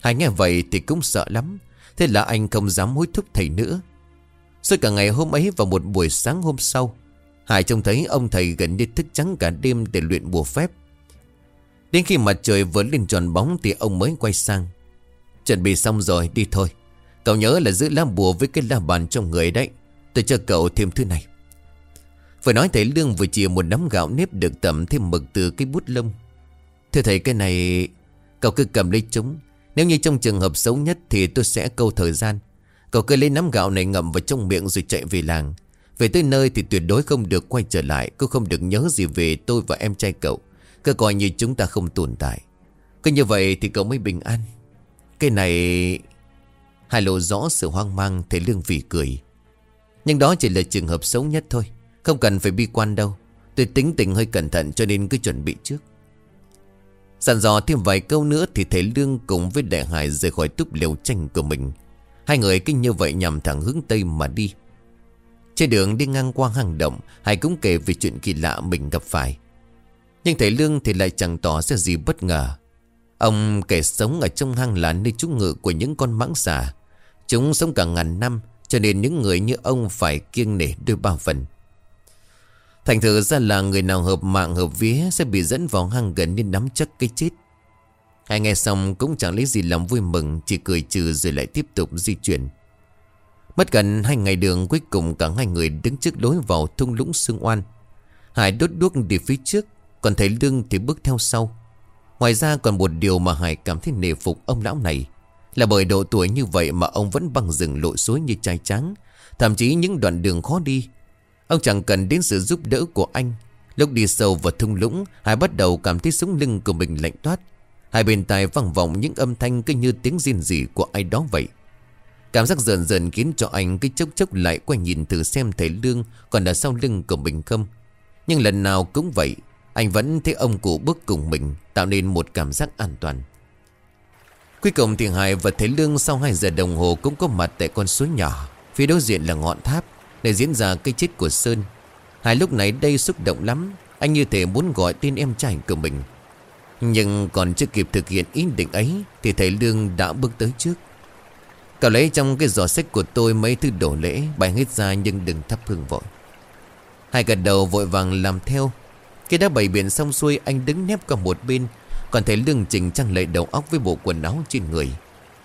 Hai nghe vậy thì cũng sợ lắm. Thế là anh không dám hối thúc thầy nữa. Rồi cả ngày hôm ấy và một buổi sáng hôm sau Hải trông thấy ông thầy gần như thức trắng cả đêm để luyện bùa phép. Đến khi mặt trời vừa lên tròn bóng thì ông mới quay sang. Chuẩn bị xong rồi, đi thôi. Cậu nhớ là giữ lá bùa với cái la bàn trong người đấy. Tôi cho cậu thêm thứ này. Vừa nói thầy Lương vừa chìa một nắm gạo nếp được tẩm thêm mực từ cái bút lông. Thưa thầy, cái này Cậu cứ cầm lấy chúng. Nếu như trong trường hợp xấu nhất thì tôi sẽ câu thời gian. Cậu cứ lấy nắm gạo này ngậm vào trong miệng rồi chạy về làng. Về tới nơi thì tuyệt đối không được quay trở lại, Cô không được nhớ gì về tôi và em trai cậu. Cứ coi như chúng ta không tồn tại. Cứ như vậy thì cậu mới bình an. Cái này hải lộ rõ sự hoang mang, Thầy Lương vì cười. Nhưng đó chỉ là trường hợp xấu nhất thôi, Không cần phải bi quan đâu. Tôi tính tình hơi cẩn thận cho nên cứ chuẩn bị trước. Sàn dò thêm vài câu nữa Thì thấy Lương cùng với đại hải rời khỏi túp liều tranh của mình. Hai người kinh như vậy nhằm thẳng hướng Tây mà đi. Trên đường đi ngang qua hang động, Hải cũng kể về chuyện kỳ lạ mình gặp phải. Nhưng thầy Lương thì lại chẳng tỏ ra gì bất ngờ. Ông kể sống ở trong hang là nơi trú ngự của những con mãng xà. Chúng sống cả ngàn năm, Cho nên những người như ông phải kiêng nể đôi ba phần. Thành thử ra là người nào hợp mạng, hợp vía Sẽ bị dẫn vào hang gần nên nắm chắc cái chết. Hai nghe xong cũng chẳng lấy gì làm vui mừng, Chỉ cười trừ rồi lại tiếp tục di chuyển. Mất gần hai ngày đường Cuối cùng cả hai người đứng trước lối vào thung lũng xương oan. Hải đốt đuốc đi phía trước, Còn thầy Lương thì bước theo sau. Ngoài ra còn một điều mà Hải cảm thấy nề phục ông lão này, Là bởi độ tuổi như vậy mà ông vẫn băng rừng lội suối như trai trắng Thậm chí những đoạn đường khó đi. Ông chẳng cần đến sự giúp đỡ của anh. Lúc đi sâu vào thung lũng, Hải bắt đầu cảm thấy sống lưng của mình lạnh toát. Hai bên tai vang vọng những âm thanh cứ như tiếng riêng gì của ai đó vậy. Cảm giác dần dần khiến cho anh cứ chốc chốc lại quay nhìn thử xem thầy Lương còn ở sau lưng của mình không. Nhưng lần nào cũng vậy, anh vẫn thấy ông cụ bước cùng mình tạo nên một cảm giác an toàn. Cuối cùng thì Hải và thầy Lương sau 2 giờ đồng hồ cũng có mặt tại con suối nhỏ. Phía đối diện là ngọn tháp để diễn ra cái chết của Sơn. Hải lúc này đây xúc động lắm, anh như thể muốn gọi tên em trai của mình. Nhưng còn chưa kịp thực hiện ý định ấy Thì thầy Lương đã bước tới trước Cậu lấy trong cái giỏ sách của tôi Mấy thứ đổ lễ, Bày hết ra nhưng đừng thắp hương vội. Hai gật đầu vội vàng làm theo. Khi đã bày biện xong xuôi, Anh đứng nép qua một bên, Còn thấy Lương trình trăng lệ đầu óc với bộ quần áo trên người.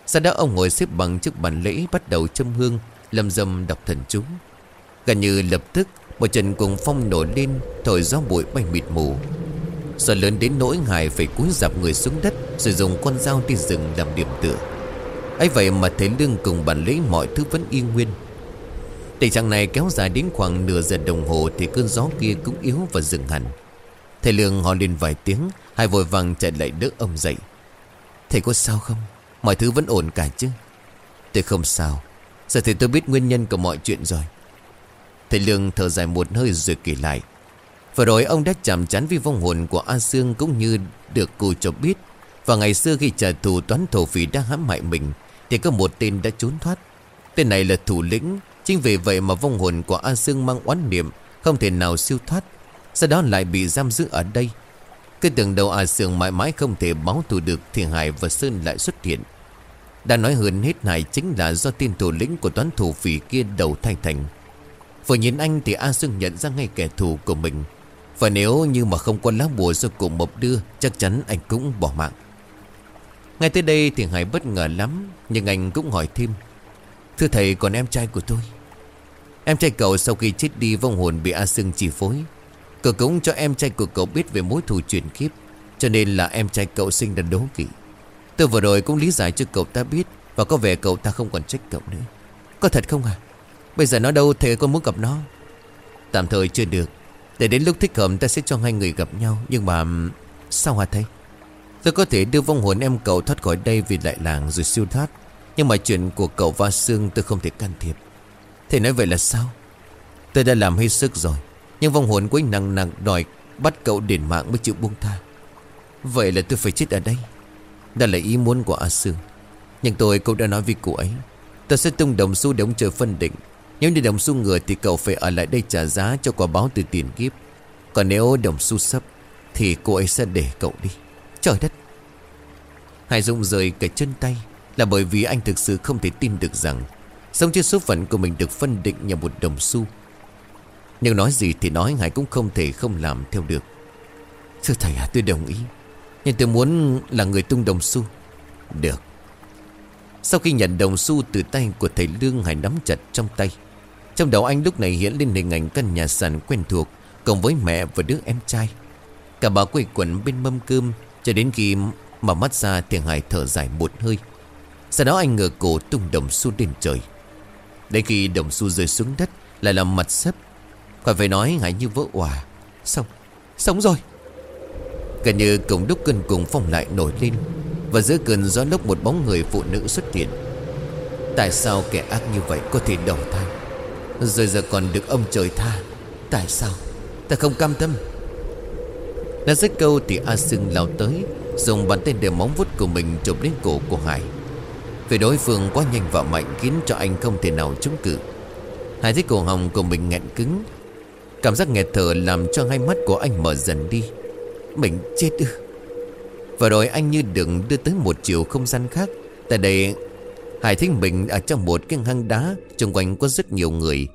Sau đó ông ngồi xếp bằng trước bàn lễ, Bắt đầu châm hương Lâm dâm đọc thần chú. Gần như lập tức, Một trận cùng phong nổi lên, Thổi gió bụi bay mịt mù. Sợ lớn đến nỗi Hải phải cúi dạp người xuống đất, Rồi dùng con dao đi rừng làm điểm tựa ấy vậy mà thấy lương cùng bản lĩnh mọi thứ vẫn y nguyên. Tình trạng này kéo dài đến khoảng nửa giờ đồng hồ Thì cơn gió kia cũng yếu và dừng hẳn. Thầy Lương hò lên vài tiếng, Hai vội vàng chạy lại đỡ ông dậy. Thầy có sao không? Mọi thứ vẫn ổn cả chứ? Tôi không sao. Giờ thì tôi biết nguyên nhân của mọi chuyện rồi. Thầy Lương thở dài một hơi rồi kể lại. Vừa rồi ông đã chạm chán với vong hồn của A Sương cũng như được cô cho biết. Và ngày xưa khi trả thù toán thổ phỉ đã hãm hại mình thì có một tên đã trốn thoát. Tên này là thủ lĩnh. Chính vì vậy mà vong hồn của A Sương mang oán niệm, không thể nào siêu thoát. Sau đó lại bị giam giữ ở đây. cứ tưởng đầu A Sương mãi mãi không thể báo thù được, thì Hải và Sơn lại xuất hiện. Đã nói hơn hết Hải chính là do tên thủ lĩnh của toán thủ phỉ kia đầu thay thành. Vừa nhìn anh thì A Sương nhận ra ngay kẻ thù của mình. Và nếu như mà không có lá bùa do cụ mộc đưa, Chắc chắn anh cũng bỏ mạng ngay tới đây thì Hải bất ngờ lắm, Nhưng anh cũng hỏi thêm. Thưa thầy, còn em trai của tôi? Em trai cậu sau khi chết đi, vong hồn bị A Sưng chi phối. Cậu cũng cho em trai của cậu biết về mối thù truyền kiếp, Cho nên là em trai cậu sinh ra đố kỵ. Tôi vừa rồi cũng lý giải cho cậu ta biết, Và có vẻ cậu ta không còn trách cậu nữa. Có thật không à Bây giờ nó đâu, thầy con muốn gặp nó? Tạm thời chưa được. Để đến lúc thích hợp, ta sẽ cho hai người gặp nhau. Nhưng mà Sao hả thầy? Tôi có thể đưa vong hồn em cậu thoát khỏi đây Vì đại làng rồi siêu thoát. Nhưng mà chuyện của cậu và xương tôi không thể can thiệp. Thầy nói vậy là sao? Tôi đã làm hết sức rồi, Nhưng vong hồn của anh nặng nặng đòi Bắt cậu đền mạng mới chịu buông tha. Vậy là tôi phải chết ở đây. Đó là ý muốn của A Sương. Nhưng tôi cũng đã nói với cô ấy, tôi sẽ tung đồng xu để ông chờ phân định. Nếu như đồng xu ngừa thì cậu phải ở lại đây trả giá cho quả báo từ tiền kiếp. Còn nếu đồng xu sấp Thì cô ấy sẽ để cậu đi. Trời đất. Hải Dung rời cả chân tay Là bởi vì anh thực sự không thể tin được rằng Sống trên số phận của mình được phân định nhờ một đồng xu. Nhưng nói gì thì nói, Hải cũng không thể không làm theo được. Thưa thầy à tôi đồng ý. Nhưng tôi muốn là người tung đồng xu. Được. Sau khi nhận đồng xu từ tay của thầy Lương, Hải nắm chặt trong tay. Trong đầu anh lúc này hiện lên hình ảnh căn nhà sàn quen thuộc, Cùng với mẹ và đứa em trai. Cả bà quây quần bên mâm cơm cho đến khi mà mắt ra thì Hải thở dài một hơi. Sau đó anh ngửa cổ tung đồng xu lên trời. Đến khi đồng xu rơi xuống đất Lại làm mặt sấp. Khỏi phải nói Hải như vỡ hòa Xong, sống rồi. Gần như cùng đúc cân cùng phong lại nổi lên Và giữa cơn gió lốc một bóng người phụ nữ xuất hiện. Tại sao kẻ ác như vậy có thể đầu thai Rồi giờ còn được ông trời tha. Tại sao? Ta không cam tâm. Đã dứt câu thì A Sưng lao tới, Dùng bàn tay đều móng vuốt của mình chụp lên cổ của Hải. Vì đối phương quá nhanh và mạnh Khiến cho anh không thể nào chống cự. Hải thấy cổ họng của mình nghẹn cứng. Cảm giác nghẹt thở làm cho hai mắt của anh mở dần đi. Mình chết ư. Và rồi anh như được đưa tới một chiều không gian khác. Tại đây, Hải thấy mình ở trong một cái hang đá, Xung quanh có rất nhiều người.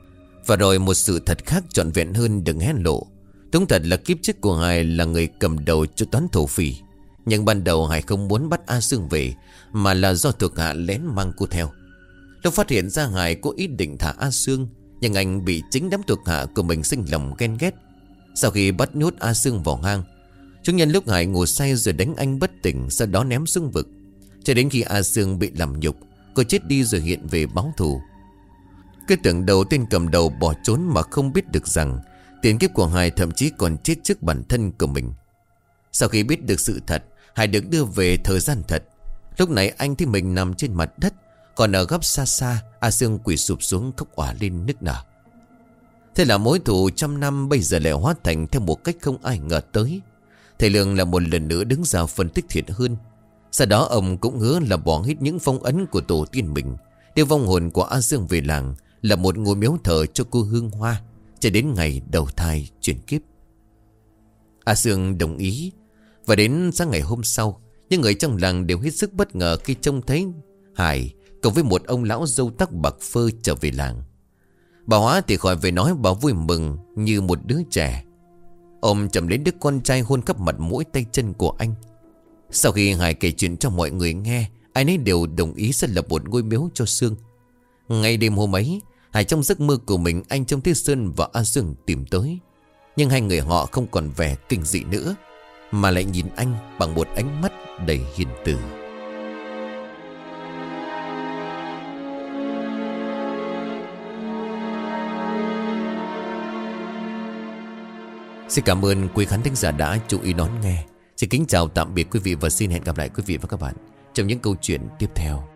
Và rồi một sự thật khác trọn vẹn hơn đừng hé lộ. Đúng thật là kiếp trước của Hải là người cầm đầu cho toán thổ phỉ. Nhưng ban đầu Hải không muốn bắt A Sương về, Mà là do thuộc hạ lén mang cô theo. Lúc phát hiện ra Hải có ý định thả A Sương, Nhưng anh bị chính đám thuộc hạ của mình sinh lòng ghen ghét. Sau khi bắt nhốt A Sương vào hang, Chúng nhân lúc Hải ngủ say rồi đánh anh bất tỉnh, Sau đó ném xuống vực. Cho đến khi A Sương bị làm nhục, Cô chết đi rồi hiện về báo thù. Cái tưởng đầu tên cầm đầu bỏ trốn mà không biết được rằng Tiền kiếp của Hải thậm chí còn chết trước bản thân của mình. Sau khi biết được sự thật Hải được đưa về thời gian thật. Lúc này anh thấy mình nằm trên mặt đất, Còn ở góc xa xa, A Sương quỳ sụp xuống khóc òa lên nức nở. Thế là mối thù trăm năm bây giờ lại hóa thành theo một cách không ai ngờ tới. Thầy Lương là một lần nữa đứng ra phân tích thiệt hơn. Sau đó ông cũng hứa là bỏ hết những phong ấn của tổ tiên mình. Đưa vong hồn của A Dương về làng Là một ngôi miếu thờ cho cô Hương Hoa. Cho đến ngày đầu thai chuyển kiếp. A sương đồng ý. Và đến sáng ngày hôm sau, Những người trong làng đều hết sức bất ngờ Khi trông thấy Hải Cùng với một ông lão dâu tóc bạc phơ trở về làng. Bà Hóa thì khỏi về nói bà vui mừng Như một đứa trẻ. Ông chầm đến đứa con trai hôn khắp mặt mũi tay chân của anh. Sau khi Hải kể chuyện cho mọi người nghe, Ai nấy đều đồng ý sẽ lập một ngôi miếu cho Sương. Ngay đêm hôm ấy Hải trong giấc mơ của mình, Anh trông thấy Sơn và A dương tìm tới. Nhưng hai người họ không còn vẻ kinh dị nữa, Mà lại nhìn anh bằng một ánh mắt đầy hiền từ. Xin cảm ơn quý khán thính giả đã chú ý đón nghe. Xin kính chào tạm biệt quý vị và xin hẹn gặp lại quý vị và các bạn trong những câu chuyện tiếp theo.